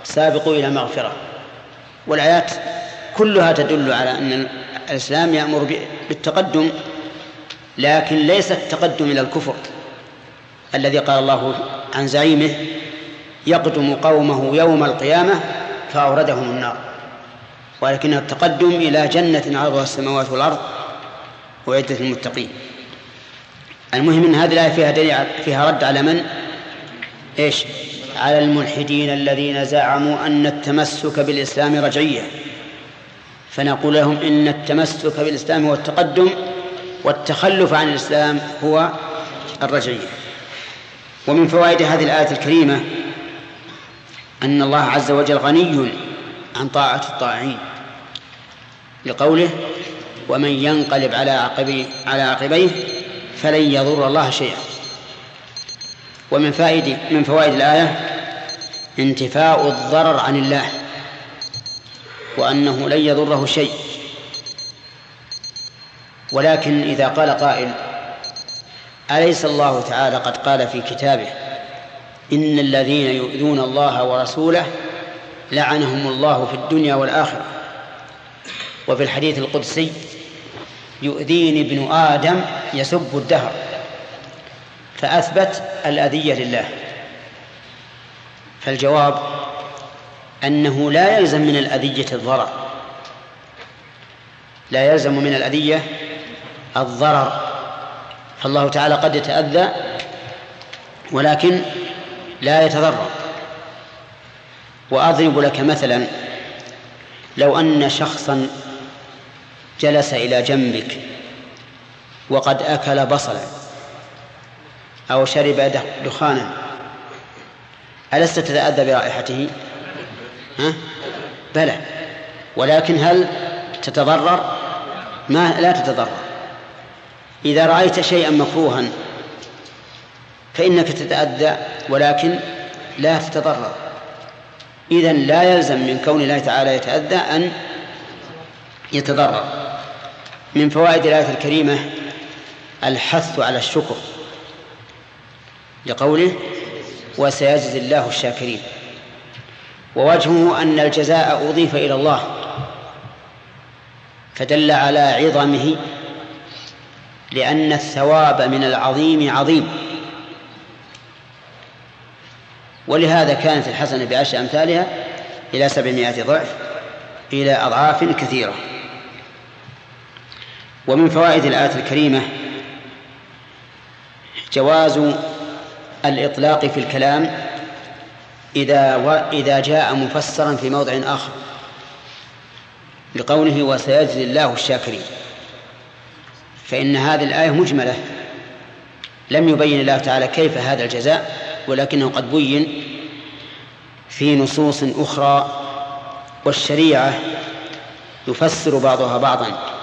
سابقوا إلى مغفرة. والآيات كلها تدل على أن الإسلام يأمر بالتقدم لكن ليس التقدم إلى الكفر. الذي قال الله عن زعيمه يقدم قومه يوم القيامة فأوردهم النار. ولكن التقدم إلى جنة عرضها السماوات والأرض وعدة المتقين المهم أن هذه الآية فيها دليل فيها رد على من؟ إيش؟ على الملحدين الذين زعموا أن التمسك بالإسلام رجعية فنقول لهم إن التمسك بالإسلام هو التقدم والتخلف عن الإسلام هو الرجعية ومن فوائد هذه الآية الكريمة أن الله عز وجل غني عن طاعة الطاعين لقوله ومن ينقلب على عقبيه على عقبيه فلن يضر الله شيئا. ومن فائد من فوائد الآية انتفاء الضرر عن الله وأنه لن يضره شيء. ولكن إذا قال قائل أليس الله تعالى قد قال في كتابه إن الذين يؤذون الله ورسوله لعنهم الله في الدنيا والآخرة؟ وفي الحديث القدسي يؤذيني ابن آدم يسب الدهر. فأثبت الأذية لله. فالجواب أنه لا يلزم من الأذية الضرر. لا يلزم من الأذية الضرر. فالله تعالى قد يتأذى ولكن لا يتضرر. وأضرب لك مثلا لو أن شخصا جلس إلى جنبك وقد أكل بصلا أو شرب دخانا ألست تتأذى برائحته؟ ها؟ بلى ولكن هل تتضرر؟ ما لا تتضرر إذا رأيت شيئا مكروها فإنك تتأذى ولكن لا تتضرر إذا لا يلزم من كون الله تعالى يتأذى أن يتضرر من فوائد الآية الكريمة الحث على الشكر لقوله وسيجزي الله الشاكرين. ووجهه أن الجزاء أضيف إلى الله فدل على عظمه لأن الثواب من العظيم عظيم. ولهذا كانت الحسنة بعشر أمثالها إلى سبعمائة ضعف إلى أضعاف كثيرة. ومن فوائد الآية الكريمة جواز الإطلاق في الكلام إذا و... إذا جاء مفسرا في موضع آخر لقوله وسيجزي الله الشاكرين. فإن هذه الآية مجملة لم يبين الله تعالى كيف هذا الجزاء ولكنه قد بين في نصوص أخرى والشريعة يفسر بعضها بعضا.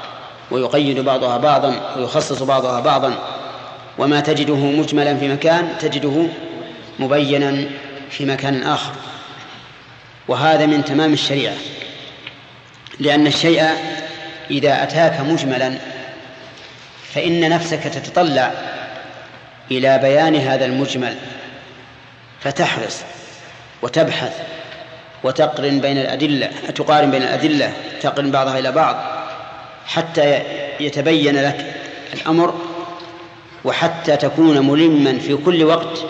ويقيد بعضها بعضا ويخصص بعضها بعضا. وما تجده مجملا في مكان تجده مبينا في مكان آخر. وهذا من تمام الشريعة. لأن الشيء إذا أتاك مجملا فإن نفسك تتطلع إلى بيان هذا المجمل. فتحرص وتبحث وتقرن بين الأدلة تقارن بين الأدلة تقرن بعضها إلى بعض. حتى يتبين لك الأمر وحتى تكون ملما في كل وقت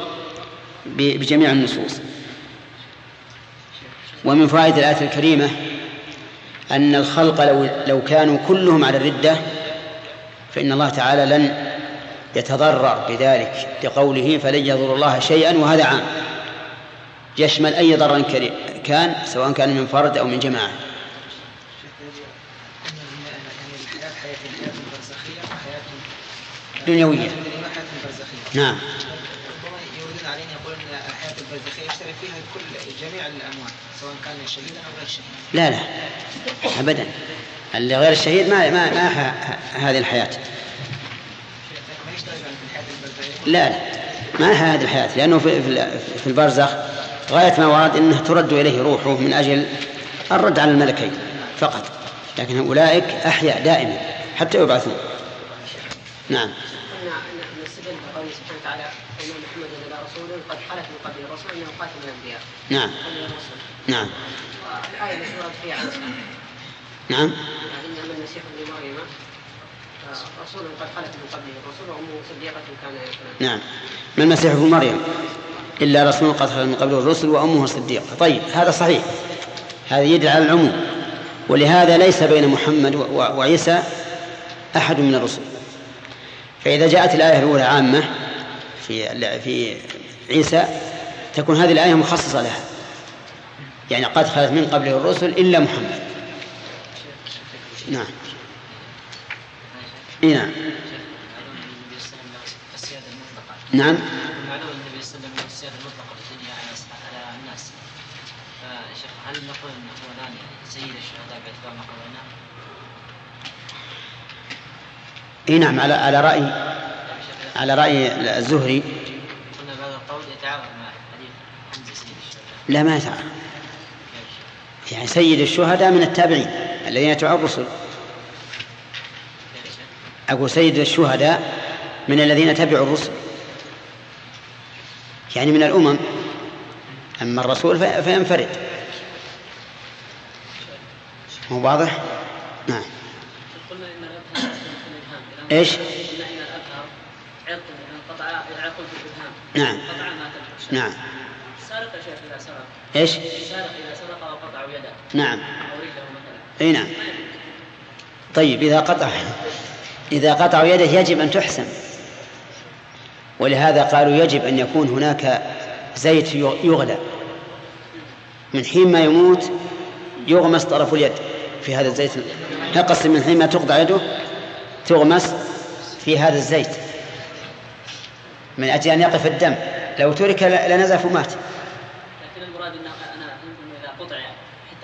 بجميع النصوص. ومن فوائد الآية الكريمة أن الخلق لو لو كانوا كلهم على الردة فإن الله تعالى لن يتضرر بذلك لقوله فلن يضر الله شيئا وهذا عام. يشمل أي ضرر كان سواء كان من فرد أو من جماعة. دنيوية نعم يريدون علينا يقولون ان الحياة البرزخيه يشترك فيها كل جميع الاموات سواء كان شهيدا أو غير شهيد. لا لا ابدا اللي غير الشهيد ما ما, ما هذه الحياة. لا لا ما هذه الحياة لأنه في في البرزخ غاية ما ورد إنه ترد إليه روحه من أجل الرد على الملكين فقط لكن أولئك أحياء دائما حتى يبعثون. نعم. نستدل بقوله سبحانه وتعالى ان محمد الا رسول قد خلت من قبله الرسول انه قاتل نعم. نعم. الايه المشهوره فيها نعم. انما المسيح ابن مريم رسول قد خلت من قبله الرسول وامه صديقه كان نعم. ما المسيح ابن مريم إلا رسول قد خلت من قبله الرسل وأمه صديقة. طيب هذا صحيح. هذا يدل على العموم ولهذا ليس بين محمد وعيسى أحد من الرسل. فإذا جاءت الآية الأولى عامة في في عيسى تكون هذه الآية مخصصة لها. يعني قد خلت من قبله الرسل إلا محمد. نعم. إيه نعم. نعم. معلوم النبي صلى الله عليه وسلم المطلقة في الدنيا على الناس فشيخ هل نقول الان سيد الشهداء باعتبار ما قضيناه؟ اي نعم. على على رأي على رأي الزهري قلنا بهذا القول يتعارض مع حديث حمزه سيد الشهداء لا ما يتعارض. يعني سيد الشهداء من التابعين الذين يتبعون الرسل. أقول سيد الشهداء من الذين تبعوا الرسل. يعني من الأمم. أما الرسول فينفرد. مو واضح؟ نعم. قلنا الابهام إيش؟ عرق عرق في الابهام نعم. قطع ما نعم سارق يا شيخ اذا سرق إيش؟ اذا سرق يده نعم. إي نعم. طيب إذا قطع إذا قطع يده يجب أن تحسن. ولهذا قالوا يجب أن يكون هناك زيت يغلى. من حين ما يموت يغمس طرف اليد في هذا الزيت. نقص من حين ما تقطع يده تغمس في هذا الزيت من أجل أن يقف الدم. لو ترك لنزف ومات لكن المراد ان أنا إنه اذا قطع يعني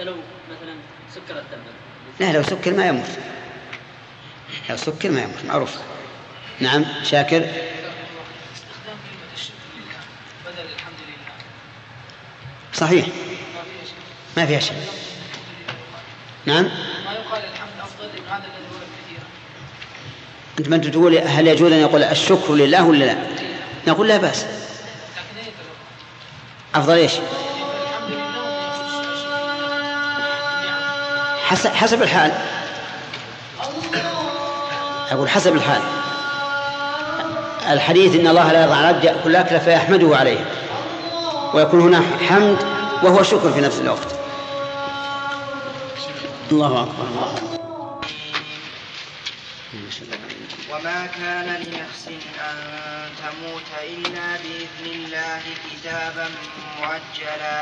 حتى لو مثلا سكر الدم. لا لو سكر ما يموت. لو سكر ما يموت معروف. نعم شاكر. صحيح. ما فيها شيء. نعم. ما يقال الحمد أفضل هذا الذي هو كثيرا أنت ما أنت تقول هل يجوز أن يقول الشكر لله ولا لا؟ نقول لا بأس. أفضل إيش؟ حسب الحال. أقول حسب الحال. الحديث إن الله لا يرضى على العبد يأكل الأكل فيحمده عليه. ويكون هنا حمد وهو شكر في نفس الوقت. الله أكبر. الله وما كان لنفس أن تموت إلا بإذن الله كتابا مؤجلا.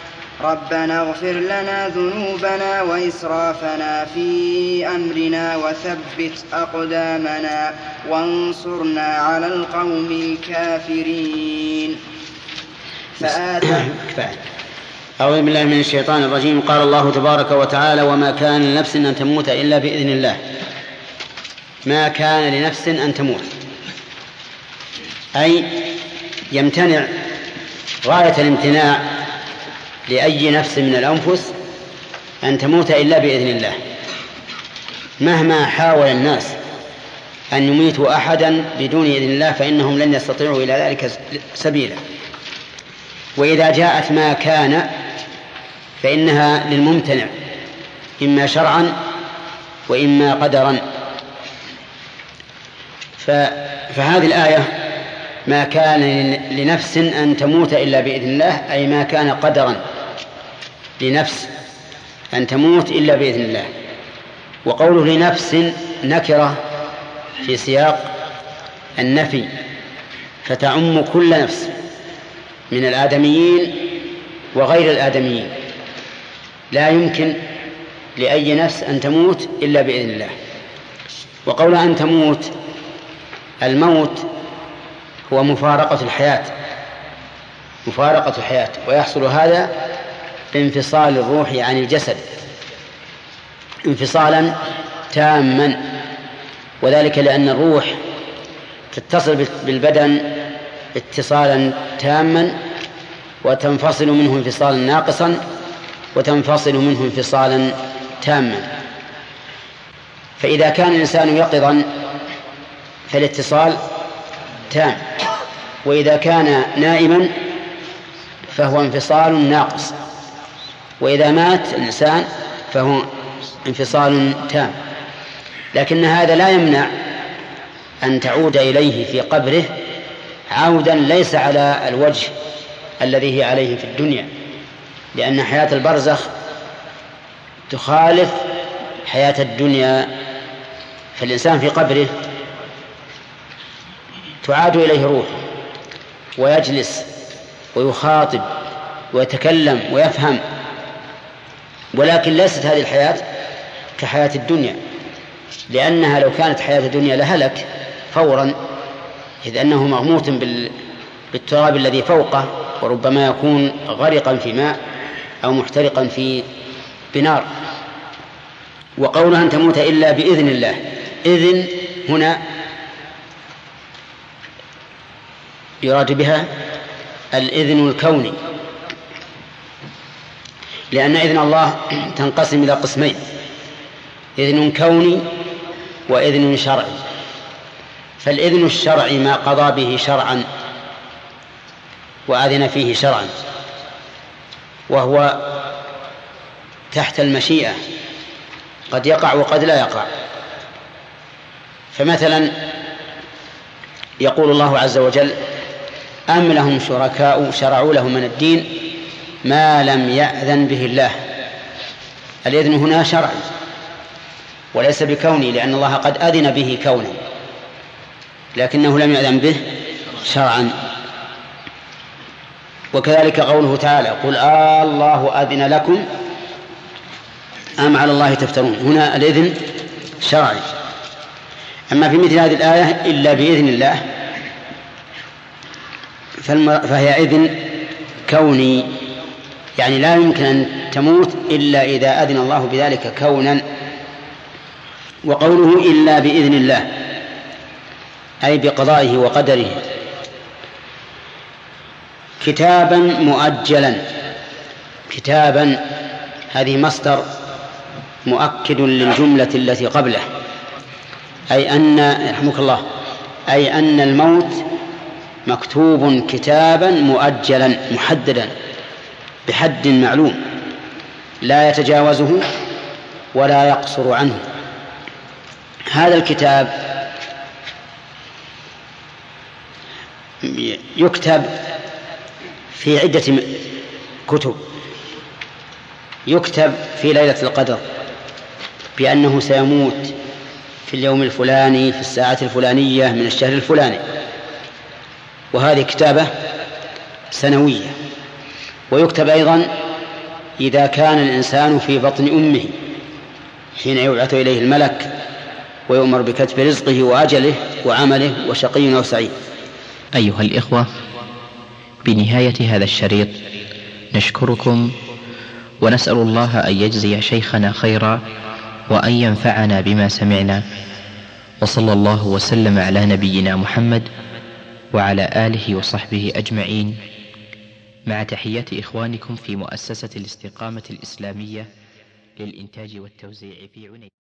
ربنا اغفر لنا ذنوبنا وإسرافنا في أمرنا وثبت أقدامنا وانصرنا على القوم الكافرين. فآتى أعوذ بالله من الشيطان الرجيم. قال الله تبارك وتعالى وما كان لنفس أن تموت إلا بإذن الله. ما كان لنفس أن تموت. أي يمتنع غاية الامتناع لأي نفس من الأنفس أن تموت إلا بإذن الله. مهما حاول الناس أن يميتوا أحدا بدون إذن الله فإنهم لن يستطيعوا إلى ذلك سبيلا. وإذا جاءت ما كان فإنها للممتنع إما شرعا وإما قدرا. فهذه الآية ما كان لنفس أن تموت إلا بإذن الله أي ما كان قدرا. لنفس أن تموت إلا بإذن الله. وقوله لنفس نكرة في سياق النفي فتعم كل نفس من الآدميين وغير الآدميين. لا يمكن لأي نفس أن تموت إلا بإذن الله. وقول أن تموت الموت هو مفارقة الحياة مفارقة الحياة. ويحصل هذا بانفصال الروح عن الجسد انفصالا تاما وذلك لأن الروح تتصل بالبدن اتصالا تاما وتنفصل منه انفصالا ناقصا وتنفصل منه انفصالا تاما. فإذا كان الإنسان يقظا فالاتصال تام وإذا كان نائما فهو انفصال ناقص. وإذا مات الإنسان فهو انفصال تام. لكن هذا لا يمنع أن تعود إليه في قبره عودا ليس على الوجه الذي هي عليه في الدنيا لأن حياة البرزخ تخالف حياة الدنيا. فالإنسان في قبره تعاد إليه روحه ويجلس ويخاطب ويتكلم ويفهم ولكن ليست هذه الحياة كحياة الدنيا. لأنها لو كانت حياة الدنيا لهلك فورا إذ أنه مغموط بالتراب الذي فوقه وربما يكون غرقا في ماء أو محترقا في بنار. وقولها أن تموت إلا بإذن الله. إذن هنا يراد بها الإذن الكوني. لأن إذن الله تنقسم إلى قسمين. إذن كوني وإذن شرعي. فالإذن الشرعي ما قضى به شرعا وأذن فيه شرعا وهو تحت المشيئة. قد يقع وقد لا يقع. فمثلا يقول الله عز وجل أم لهم شركاء شرعوا لهم من الدين ما لم يأذن به الله. الإذن هنا شرعي وليس بكوني لأن الله قد أذن به كونا لكنه لم يأذن به شرعا. وكذلك قوله تعالى قل آه الله أذن لكم أم على الله تفترون. هنا الإذن شرعي. أما في مثل هذه الآية إلا بإذن الله فهي إذن كوني. يعني لا يمكن أن تموت إلا إذا أذن الله بذلك كونا. وقوله إلا بإذن الله أي بقضائه وقدره. كتابا مؤجلا. كتابا هذه مصدر مؤكد للجملة التي قبله. أي أن يرحمك الله أي أن الموت مكتوب كتابا مؤجلا محددا. بحد معلوم لا يتجاوزه ولا يقصر عنه. هذا الكتاب يكتب في عدة كتب. يكتب في ليلة القدر بأنه سيموت في اليوم الفلاني في الساعة الفلانية من الشهر الفلاني. وهذه كتابة سنوية. ويكتب أيضا إذا كان الإنسان في بطن أمه حين يبعث إليه الملك ويؤمر بكتب رزقه وأجله وعمله وشقي أو سعيد أيها الإخوة بنهاية هذا الشريط نشكركم ونسأل الله أن يجزي شيخنا خيرا وأن ينفعنا بما سمعنا. وصلى الله وسلم على نبينا محمد وعلى آله وصحبه أجمعين. مع تحيات إخوانكم في مؤسسة الاستقامة الإسلامية للإنتاج والتوزيع في عنيزة